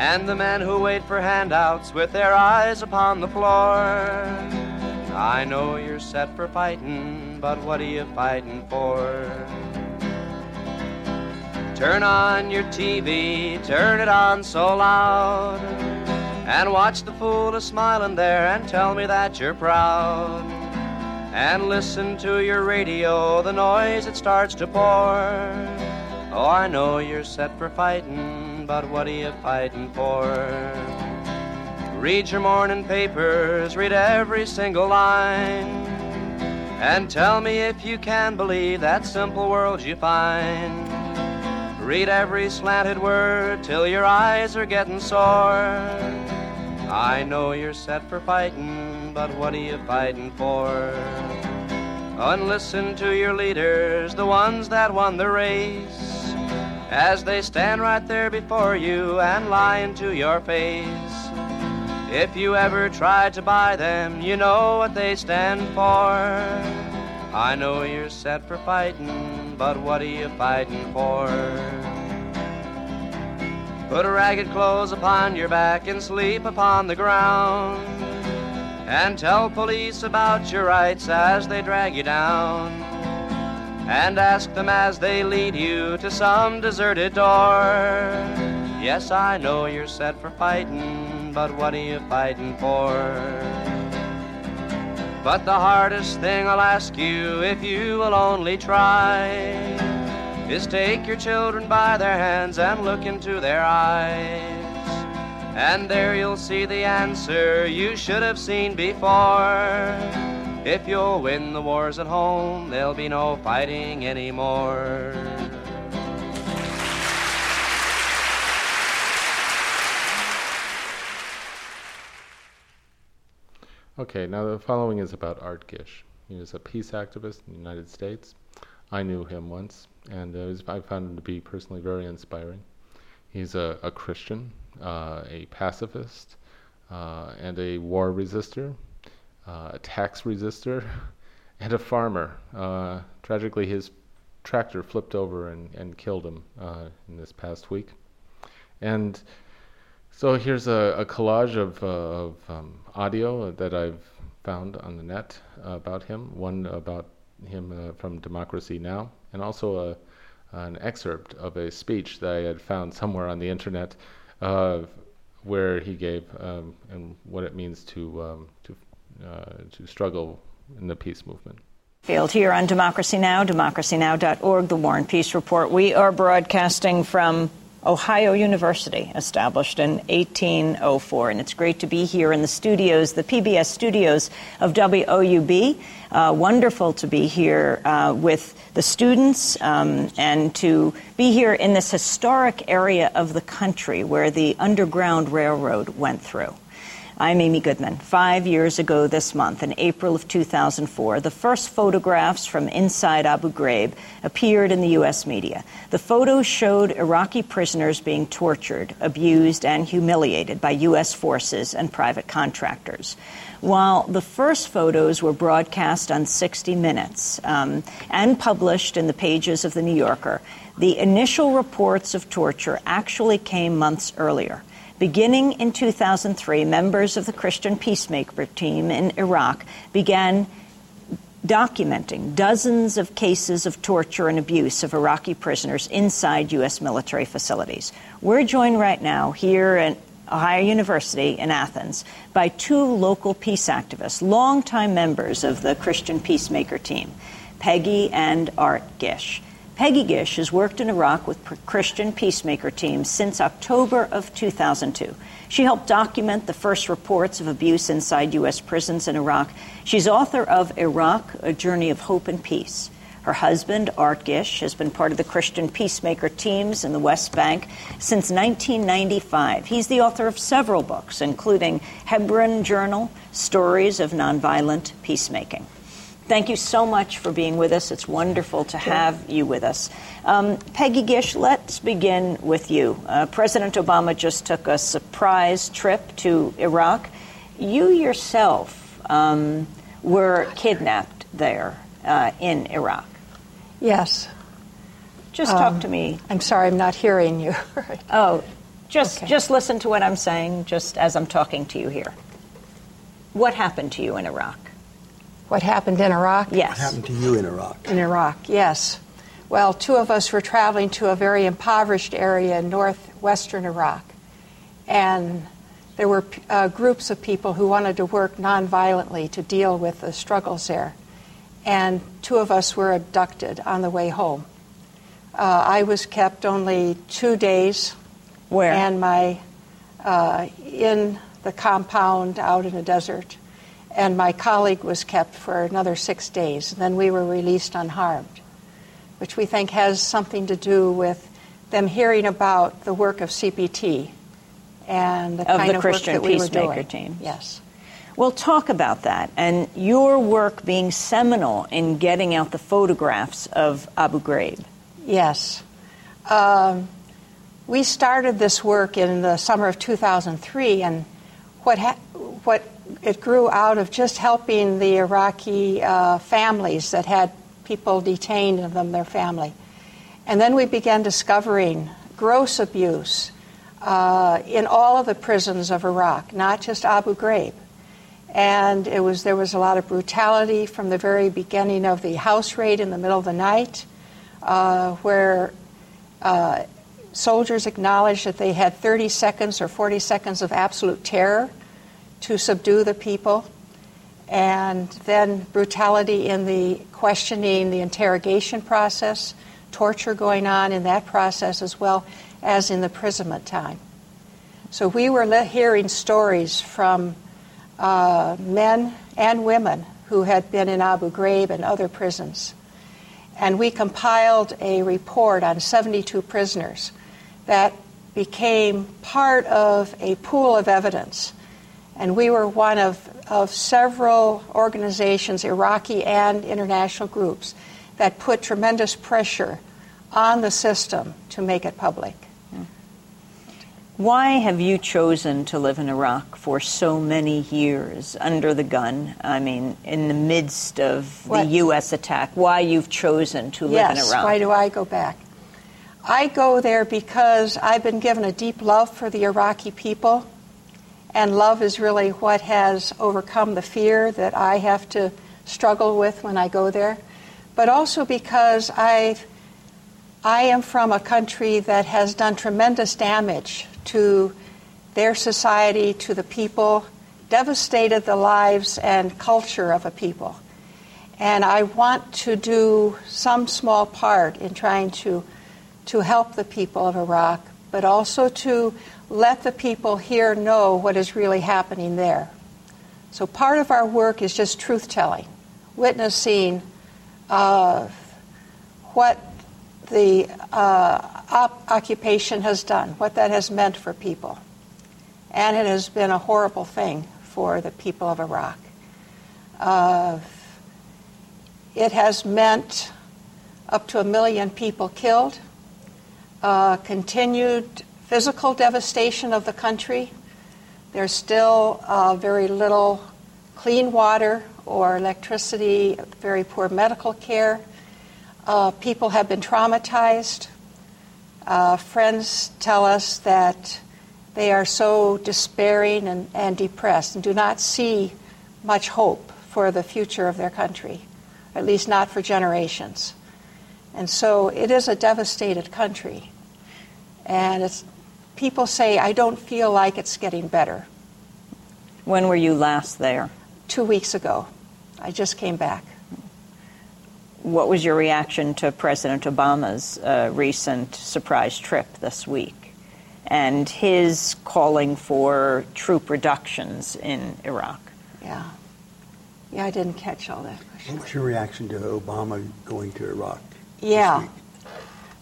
And the men who wait for handouts with their eyes upon the floor. I know you're set for fighting, but what are you fighting for? Turn on your TV, turn it on so loud, and watch the fool a smiling there and tell me that you're proud. And listen to your radio, the noise it starts to pour. Oh, I know you're set for fighting, but what are you fighting for? Read your morning papers, read every single line, and tell me if you can believe that simple world you find. Read every slanted word till your eyes are getting sore. I know you're set for fighting, but what are you fighting for? And listen to your leaders, the ones that won the race, as they stand right there before you and lie into your face. If you ever try to buy them, you know what they stand for. I know you're set for fighting, but what are you fighting for? Put a ragged clothes upon your back and sleep upon the ground. And tell police about your rights as they drag you down. And ask them as they lead you to some deserted door. Yes, I know you're set for fighting, but what are you fighting for? But the hardest thing I'll ask you, if you will only try, is take your children by their hands and look into their eyes. And there you'll see the answer you should have seen before. If you'll win the wars at home, there'll be no fighting anymore. Okay, now the following is about Art Gish. He was a peace activist in the United States. I knew him once, and uh, I found him to be personally very inspiring. He's a, a Christian, uh, a pacifist, uh, and a war resistor, uh, a tax resistor, and a farmer. Uh, tragically, his tractor flipped over and, and killed him uh, in this past week. And so here's a, a collage of, uh, of um, audio that I've found on the net about him. One about him uh, from Democracy Now, and also a, an excerpt of a speech that I had found somewhere on the internet, uh, where he gave um, and what it means to um, to to struggle in the peace movement. Field here on Democracy Now!, democracynow.org, the War and Peace Report. We are broadcasting from Ohio University, established in 1804. And it's great to be here in the studios, the PBS studios of WOUB. Uh, wonderful to be here uh, with the students um, and to be here in this historic area of the country where the Underground Railroad went through. I'm Amy Goodman. Five years ago this month, in April of 2004, the first photographs from inside Abu Ghraib appeared in the U.S. media. The photos showed Iraqi prisoners being tortured, abused, and humiliated by U.S. forces and private contractors. While the first photos were broadcast on 60 Minutes um, and published in the pages of The New Yorker, the initial reports of torture actually came months earlier. Beginning in 2003, members of the Christian Peacemaker team in Iraq began documenting dozens of cases of torture and abuse of Iraqi prisoners inside U.S. military facilities. We're joined right now here at Ohio University in Athens by two local peace activists, longtime members of the Christian Peacemaker team, Peggy and Art Gish. Peggy Gish has worked in Iraq with Christian Peacemaker teams since October of 2002. She helped document the first reports of abuse inside U.S. prisons in Iraq. She's author of Iraq, A Journey of Hope and Peace. Her husband, Art Gish, has been part of the Christian peacemaker teams in the West Bank since 1995. He's the author of several books, including Hebron Journal Stories of Nonviolent Peacemaking. Thank you so much for being with us. It's wonderful to have you with us. Um, Peggy Gish, let's begin with you. Uh, President Obama just took a surprise trip to Iraq. You yourself um, were kidnapped there uh, in Iraq. Yes. Just talk Um, to me. I'm sorry, I'm not hearing you. Oh, just Okay. just listen to what I'm saying, just as I'm talking to you here. What happened to you in Iraq? What happened in Iraq? Yes. What happened to you in Iraq? In Iraq, yes. Well, two of us were traveling to a very impoverished area in northwestern Iraq. And there were uh, groups of people who wanted to work nonviolently to deal with the struggles there. And two of us were abducted on the way home. Uh, I was kept only two days. Where? And my, uh, in the compound out in the desert. And my colleague was kept for another six days. And then we were released unharmed, which we think has something to do with them hearing about the work of CPT and the Of kind the of Christian work that we were Peacemaker doing. team. Yes. We'll talk about that and your work being seminal in getting out the photographs of Abu Ghraib. Yes. Um, we started this work in the summer of 2003, and what, ha- what it grew out of just helping the Iraqi uh, families that had people detained in them, their family. And then we began discovering gross abuse uh, in all of the prisons of Iraq, not just Abu Ghraib. And it was, there was a lot of brutality from the very beginning of the house raid in the middle of the night, uh, where uh, soldiers acknowledged that they had 30 seconds or 40 seconds of absolute terror to subdue the people. And then brutality in the questioning, the interrogation process, torture going on in that process as well as in the imprisonment time. So we were hearing stories from uh, men and women who had been in Abu Ghraib and other prisons. And we compiled a report on 72 prisoners that became part of a pool of evidence. And we were one of, of several organizations, Iraqi and international groups, that put tremendous pressure on the system to make it public. Why have you chosen to live in Iraq for so many years under the gun? I mean, in the midst of What? the U.S. attack, why you've chosen to live yes, in Iraq? why do I go back? I go there because I've been given a deep love for the Iraqi people, and love is really what has overcome the fear that I have to struggle with when I go there. But also because I, I am from a country that has done tremendous damage to their society, to the people, devastated the lives and culture of a people. And I want to do some small part in trying to, to help the people of Iraq, but also to let the people here know what is really happening there. So part of our work is just truth telling, witnessing uh, what the uh, op- occupation has done, what that has meant for people. And it has been a horrible thing for the people of Iraq. Uh, it has meant up to a million people killed, uh, continued physical devastation of the country. There's still uh, very little clean water or electricity, very poor medical care. Uh, people have been traumatized. Uh, friends tell us that they are so despairing and, and depressed and do not see much hope for the future of their country, at least not for generations. And so it is a devastated country. And it's, people say, I don't feel like it's getting better. When were you last there? Two weeks ago. I just came back. What was your reaction to President Obama's uh, recent surprise trip this week and his calling for troop reductions in Iraq? Yeah. Yeah, I didn't catch all that. What was your reaction to Obama going to Iraq? Yeah.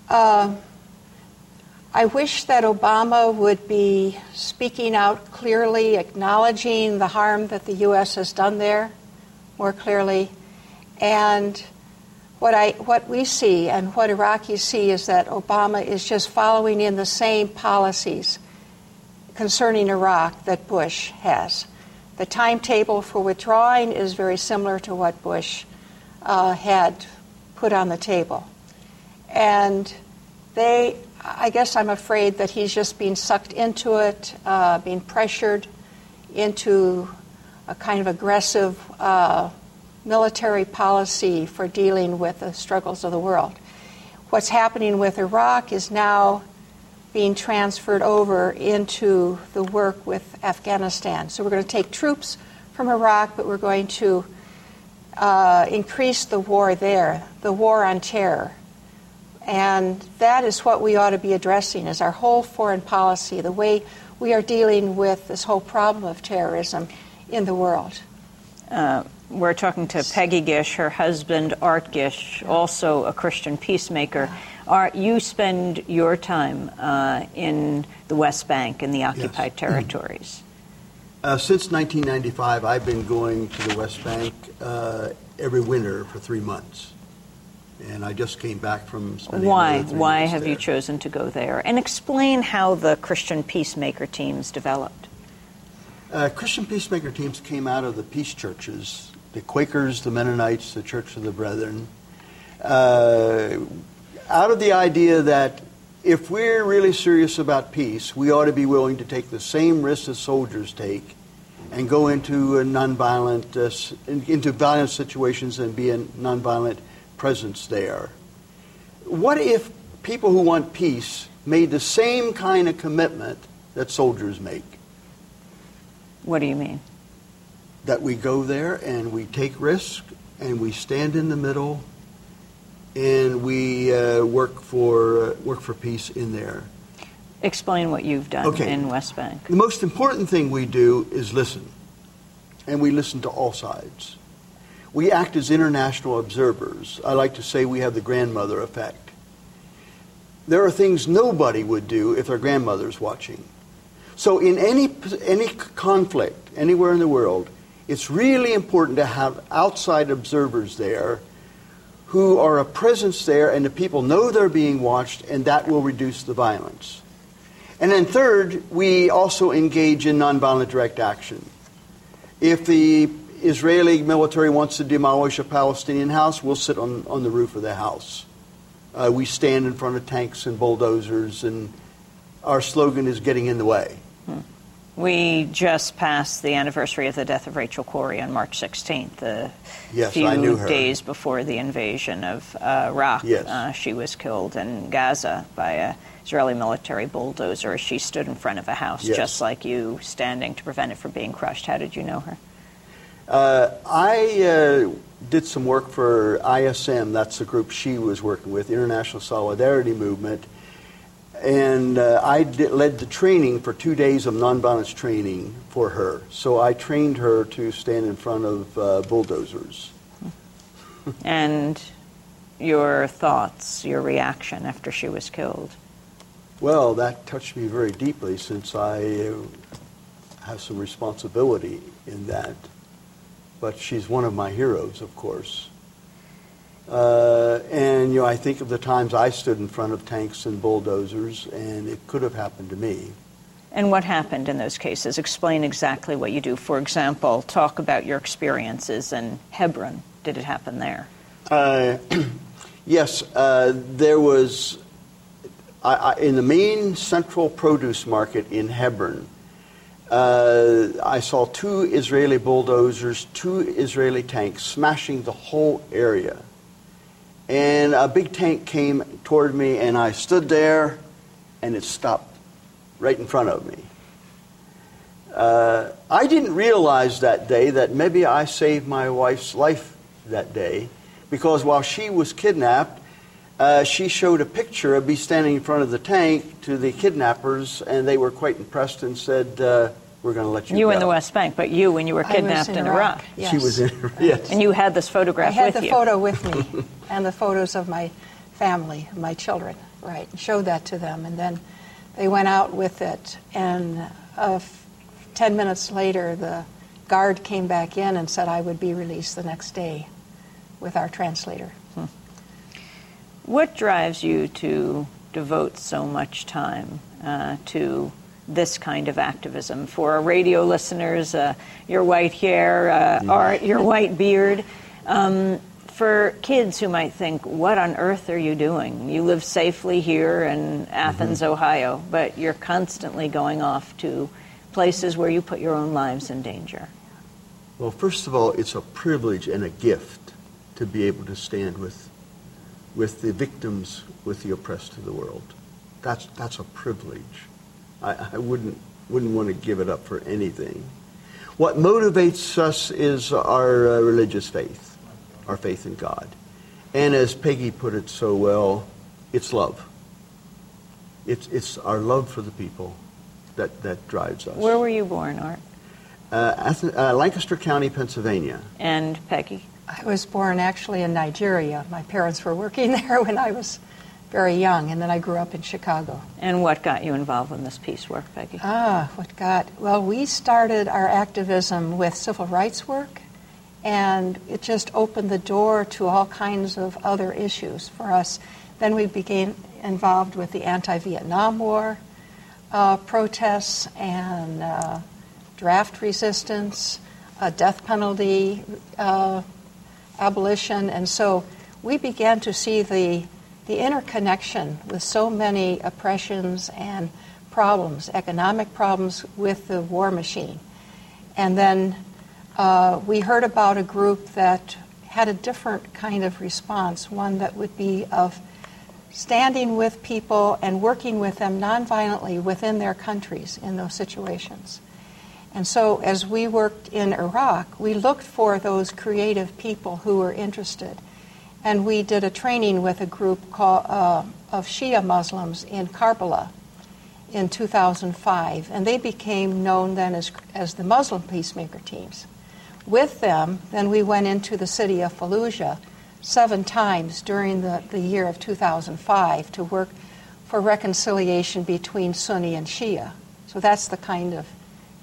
Uh, I wish that Obama would be speaking out clearly, acknowledging the harm that the U.S. has done there more clearly. And what, I, what we see and what Iraqis see is that Obama is just following in the same policies concerning Iraq that Bush has. The timetable for withdrawing is very similar to what Bush uh, had put on the table. And they, I guess I'm afraid that he's just being sucked into it, uh, being pressured into a kind of aggressive uh, military policy for dealing with the struggles of the world. What's happening with Iraq is now being transferred over into the work with Afghanistan. So we're going to take troops from Iraq, but we're going to uh, increase the war there, the war on terror. And that is what we ought to be addressing is our whole foreign policy, the way we are dealing with this whole problem of terrorism in the world. Uh, we're talking to Peggy Gish, her husband Art Gish, also a Christian peacemaker. Art, you spend your time uh, in the West Bank in the occupied territories. Uh, since 1995, I've been going to the West Bank uh, every winter for three months. And I just came back from Why? Why have you chosen to go there? And explain how the Christian peacemaker teams developed. Uh, Christian peacemaker teams came out of the peace churches, the Quakers, the Mennonites, the Church of the Brethren, uh, out of the idea that if we're really serious about peace, we ought to be willing to take the same risks as soldiers take and go into a nonviolent, uh, into violent situations and be a nonviolent presence there. What if people who want peace made the same kind of commitment that soldiers make? What do you mean? that we go there and we take risk and we stand in the middle and we uh, work for uh, work for peace in there. Explain what you've done Okay. in West Bank. The most important thing we do is listen, and we listen to all sides. We act as international observers. I like to say we have the grandmother effect. There are things nobody would do if their grandmother's watching. So, in any, any conflict anywhere in the world, it's really important to have outside observers there who are a presence there and the people know they're being watched, and that will reduce the violence. And then, third, we also engage in nonviolent direct action. If the Israeli military wants to demolish a Palestinian house, we'll sit on, on the roof of the house. Uh, we stand in front of tanks and bulldozers, and our slogan is getting in the way. We just passed the anniversary of the death of Rachel Corrie on March 16th, a Yes, few I knew her. days before the invasion of uh, Iraq. Yes. Uh, she was killed in Gaza by a Israeli military bulldozer as she stood in front of a house, Yes. just like you, standing to prevent it from being crushed. How did you know her? Uh, I uh, did some work for ISM, that's the group she was working with, International Solidarity Movement. And uh, I did, led the training for two days of nonviolence training for her. So I trained her to stand in front of uh, bulldozers. And your thoughts, your reaction after she was killed? Well, that touched me very deeply since I have some responsibility in that. But she's one of my heroes, of course. Uh, and you know, I think of the times I stood in front of tanks and bulldozers, and it could have happened to me. And what happened in those cases? Explain exactly what you do. For example, talk about your experiences in Hebron. Did it happen there? Uh, yes, uh, there was I, I, in the main central produce market in Hebron. Uh, I saw two Israeli bulldozers, two Israeli tanks smashing the whole area. And a big tank came toward me, and I stood there, and it stopped right in front of me. Uh, I didn't realize that day that maybe I saved my wife's life that day because while she was kidnapped, uh, she showed a picture of me standing in front of the tank to the kidnappers, and they were quite impressed and said, uh, we're going to let you go You go. in the West Bank, but you when you were kidnapped in in, Iraq, Iraq. yes. She was in, Iraq. yes. And you had this photograph. I had with the you. photo with me and the photos of my family, my children, right, and showed that to them. And then they went out with it. And uh, f- 10 minutes later, the guard came back in and said I would be released the next day with our translator. What drives you to devote so much time uh, to this kind of activism? For our radio listeners, uh, your white hair, uh, art, your white beard. Um, for kids who might think, what on earth are you doing? You live safely here in Athens, Ohio, but you're constantly going off to places where you put your own lives in danger. Well, first of all, it's a privilege and a gift to be able to stand with, with the victims, with the oppressed of the world. That's, that's a privilege. I, I wouldn't, wouldn't want to give it up for anything. What motivates us is our uh, religious faith, our faith in God. And as Peggy put it so well, it's love. It's, it's our love for the people that, that drives us. Where were you born, Art? Uh, Ath- uh, Lancaster County, Pennsylvania. And Peggy? I was born actually in Nigeria. My parents were working there when I was very young, and then I grew up in Chicago. And what got you involved in this peace work, Peggy? Ah, what got? Well, we started our activism with civil rights work, and it just opened the door to all kinds of other issues for us. Then we became involved with the anti Vietnam War uh, protests and uh, draft resistance, uh, death penalty uh, abolition, and so we began to see the the interconnection with so many oppressions and problems, economic problems with the war machine. And then uh, we heard about a group that had a different kind of response, one that would be of standing with people and working with them nonviolently within their countries in those situations. And so, as we worked in Iraq, we looked for those creative people who were interested. And we did a training with a group called, uh, of Shia Muslims in Karbala in 2005. And they became known then as, as the Muslim peacemaker teams. With them, then we went into the city of Fallujah seven times during the, the year of 2005 to work for reconciliation between Sunni and Shia. So that's the kind of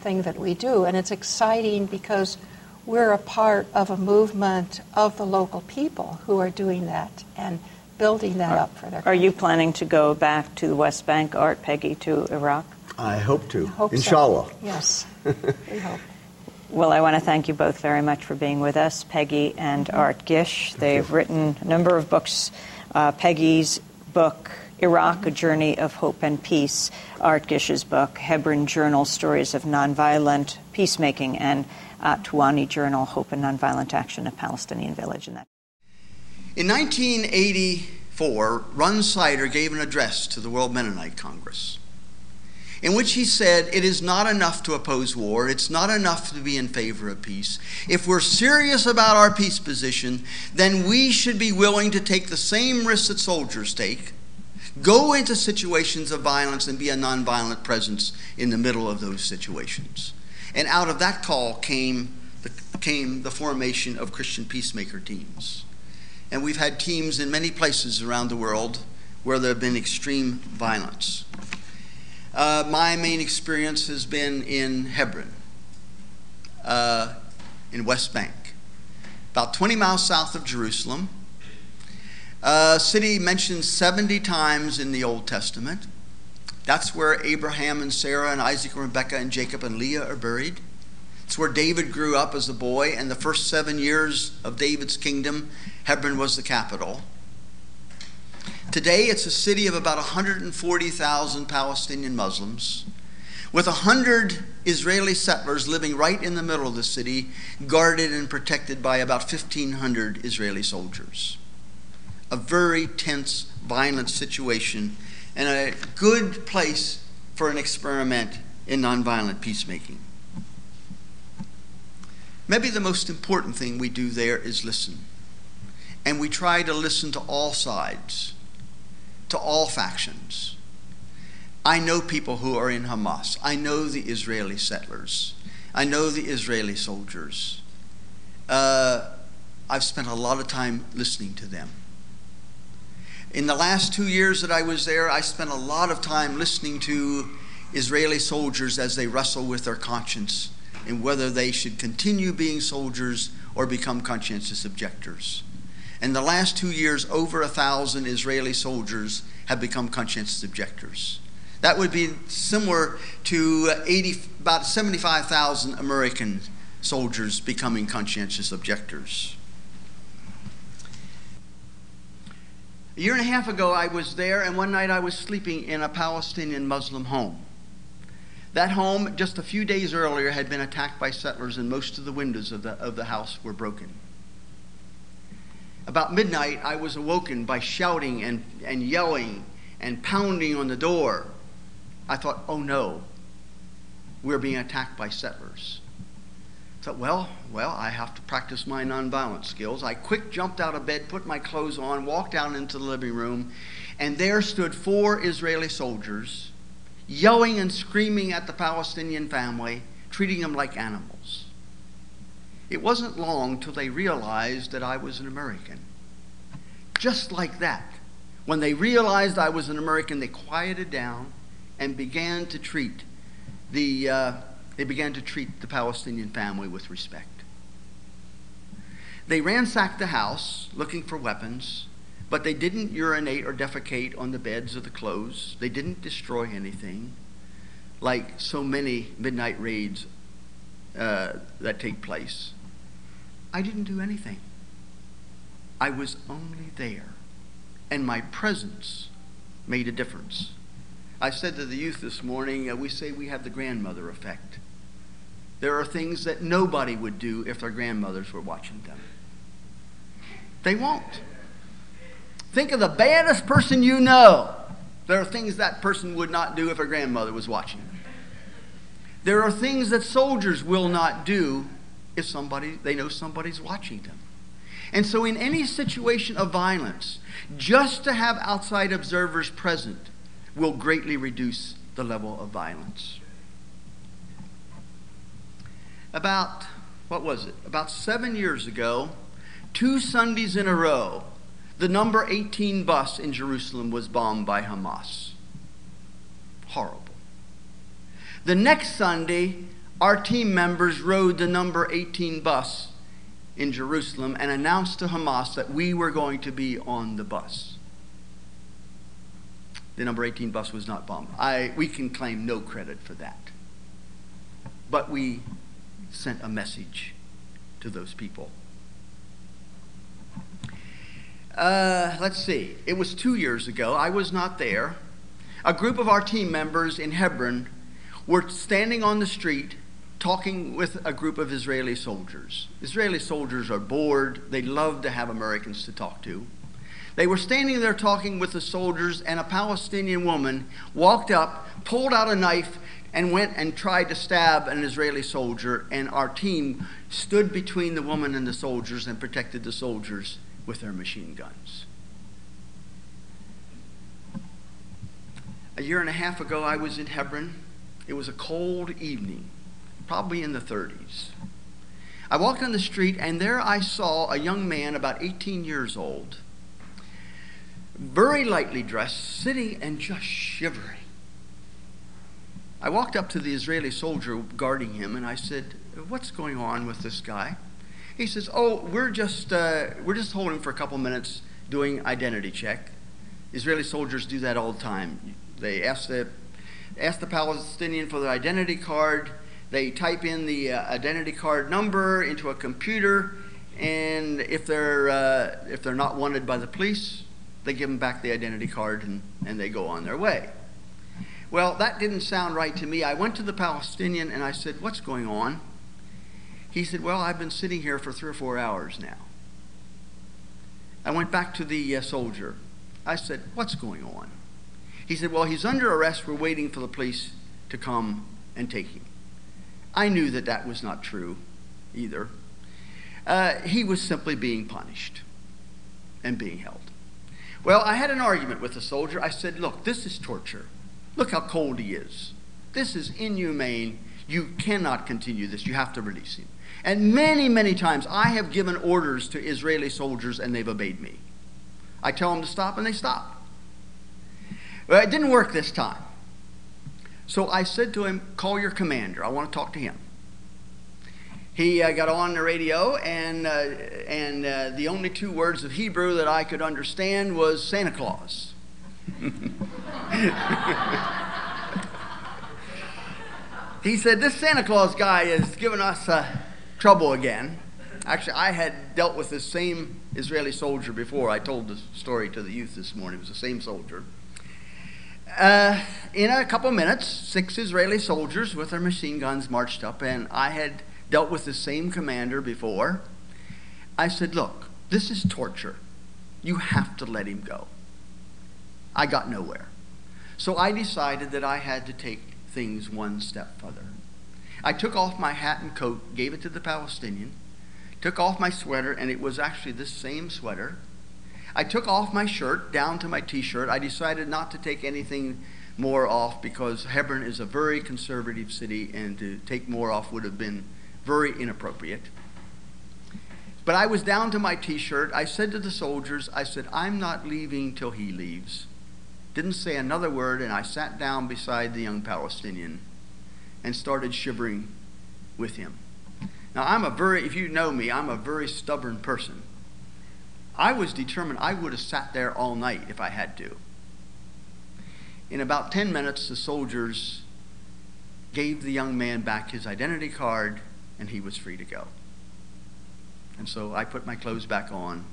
thing that we do. And it's exciting because we're a part of a movement of the local people who are doing that and building that up for their Are you planning to go back to the West Bank, Art, Peggy, to Iraq? I hope to. Hope so. Inshallah. Yes, we hope. Well, I want to thank you both very much for being with us, Peggy and Art Gish. They've written a number of books. Uh, Peggy's book, Iraq, A Journey of Hope and Peace, Art Gish's book, Hebron Journal, Stories of Nonviolent Peacemaking, and uh, Journal, Hope and Nonviolent Action, A Palestinian Village. And that. In 1984, Ron Sider gave an address to the World Mennonite Congress in which he said, It is not enough to oppose war, it's not enough to be in favor of peace. If we're serious about our peace position, then we should be willing to take the same risks that soldiers take, go into situations of violence, and be a nonviolent presence in the middle of those situations. And out of that call came the, came the formation of Christian peacemaker teams. And we've had teams in many places around the world where there have been extreme violence. Uh, my main experience has been in Hebron, uh, in West Bank, about 20 miles south of Jerusalem. A city mentioned 70 times in the Old Testament. That's where Abraham and Sarah and Isaac and Rebekah and Jacob and Leah are buried. It's where David grew up as a boy, and the first seven years of David's kingdom, Hebron was the capital. Today, it's a city of about 140,000 Palestinian Muslims, with 100 Israeli settlers living right in the middle of the city, guarded and protected by about 1,500 Israeli soldiers. A very tense, violent situation, and a good place for an experiment in nonviolent peacemaking. Maybe the most important thing we do there is listen. And we try to listen to all sides, to all factions. I know people who are in Hamas. I know the Israeli settlers. I know the Israeli soldiers. Uh, I've spent a lot of time listening to them. In the last two years that I was there, I spent a lot of time listening to Israeli soldiers as they wrestle with their conscience and whether they should continue being soldiers or become conscientious objectors. In the last two years, over a thousand Israeli soldiers have become conscientious objectors. That would be similar to 80, about 75,000 American soldiers becoming conscientious objectors. A year and a half ago, I was there, and one night I was sleeping in a Palestinian Muslim home. That home, just a few days earlier, had been attacked by settlers, and most of the windows of the, of the house were broken. About midnight, I was awoken by shouting and, and yelling and pounding on the door. I thought, oh no, we're being attacked by settlers. Thought, well, well, I have to practice my nonviolent skills. I quick jumped out of bed, put my clothes on, walked out into the living room, and there stood four Israeli soldiers yelling and screaming at the Palestinian family, treating them like animals. It wasn't long till they realized that I was an American. Just like that. When they realized I was an American, they quieted down and began to treat the, uh, they began to treat the Palestinian family with respect. They ransacked the house looking for weapons, but they didn't urinate or defecate on the beds or the clothes. They didn't destroy anything, like so many midnight raids uh, that take place. I didn't do anything. I was only there, and my presence made a difference. I said to the youth this morning, uh, we say we have the grandmother effect. There are things that nobody would do if their grandmothers were watching them. They won't. Think of the baddest person you know. There are things that person would not do if a grandmother was watching. There are things that soldiers will not do if somebody they know somebody's watching them. And so in any situation of violence, just to have outside observers present will greatly reduce the level of violence. About what was it? About 7 years ago, two Sundays in a row, the number 18 bus in Jerusalem was bombed by Hamas. Horrible. The next Sunday, our team members rode the number 18 bus in Jerusalem and announced to Hamas that we were going to be on the bus. The number 18 bus was not bombed. I, we can claim no credit for that. But we sent a message to those people. Uh, let's see. It was two years ago. I was not there. A group of our team members in Hebron were standing on the street talking with a group of Israeli soldiers. Israeli soldiers are bored. They love to have Americans to talk to. They were standing there talking with the soldiers, and a Palestinian woman walked up, pulled out a knife, and went and tried to stab an Israeli soldier. And our team stood between the woman and the soldiers and protected the soldiers with their machine guns. A year and a half ago, I was in Hebron. It was a cold evening, probably in the 30s. I walked on the street, and there I saw a young man, about 18 years old, very lightly dressed, sitting and just shivering. I walked up to the Israeli soldier guarding him, and I said, What's going on with this guy? He says, "Oh, we're just uh, we're just holding for a couple minutes, doing identity check. Israeli soldiers do that all the time. They ask the ask the Palestinian for their identity card. They type in the uh, identity card number into a computer, and if they're uh, if they're not wanted by the police, they give them back the identity card and, and they go on their way. Well, that didn't sound right to me. I went to the Palestinian and I said, "What's going on?" He said, Well, I've been sitting here for three or four hours now. I went back to the uh, soldier. I said, What's going on? He said, Well, he's under arrest. We're waiting for the police to come and take him. I knew that that was not true either. Uh, he was simply being punished and being held. Well, I had an argument with a soldier. I said, Look, this is torture. Look how cold he is. This is inhumane. You cannot continue this. You have to release him. And many, many times I have given orders to Israeli soldiers and they've obeyed me. I tell them to stop and they stop. But it didn't work this time. So I said to him, Call your commander. I want to talk to him. He uh, got on the radio, and, uh, and uh, the only two words of Hebrew that I could understand was Santa Claus. he said, This Santa Claus guy is giving us uh, trouble again. Actually, I had dealt with this same Israeli soldier before. I told the story to the youth this morning. It was the same soldier. Uh, in a couple minutes, six Israeli soldiers with their machine guns marched up, and I had dealt with the same commander before. I said, Look, this is torture. You have to let him go. I got nowhere. So I decided that I had to take things one step further. I took off my hat and coat, gave it to the Palestinian, took off my sweater, and it was actually this same sweater. I took off my shirt down to my t shirt. I decided not to take anything more off because Hebron is a very conservative city, and to take more off would have been very inappropriate. But I was down to my t shirt. I said to the soldiers, I said, I'm not leaving till he leaves. Didn't say another word, and I sat down beside the young Palestinian and started shivering with him. Now, I'm a very, if you know me, I'm a very stubborn person. I was determined I would have sat there all night if I had to. In about 10 minutes, the soldiers gave the young man back his identity card, and he was free to go. And so I put my clothes back on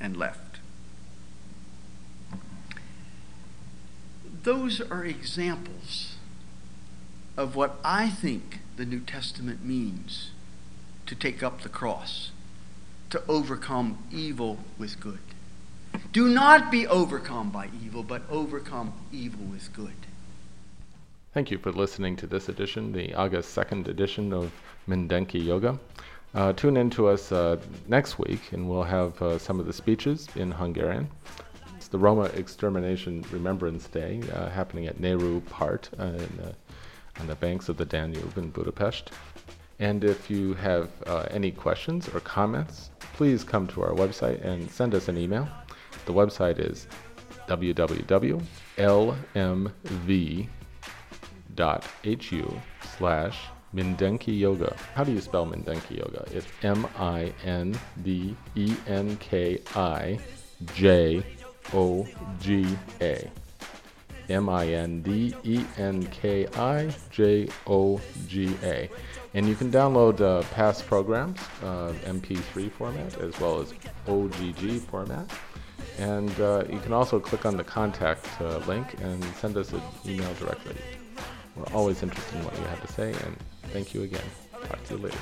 and left. Those are examples of what I think the New Testament means to take up the cross, to overcome evil with good. Do not be overcome by evil, but overcome evil with good. Thank you for listening to this edition, the August 2nd edition of Mindenki Joga. Uh, tune in to us uh, next week, and we'll have uh, some of the speeches in Hungarian. It's the Roma Extermination Remembrance Day uh, happening at Nehru Part uh, uh, on the banks of the Danube in Budapest. And if you have any questions or comments, please come to our website and send us an email. The website is www.lmv.hu slash Mindenki Joga. How do you spell Mindenki Joga? It's M I N D E N K I J O G A. M I N D E N K I J O G A. And you can download uh, past programs, uh, MP3 format, as well as OGG format. And uh, you can also click on the contact uh, link and send us an email directly. We're always interested in what you have to say, and thank you again. Talk to you later.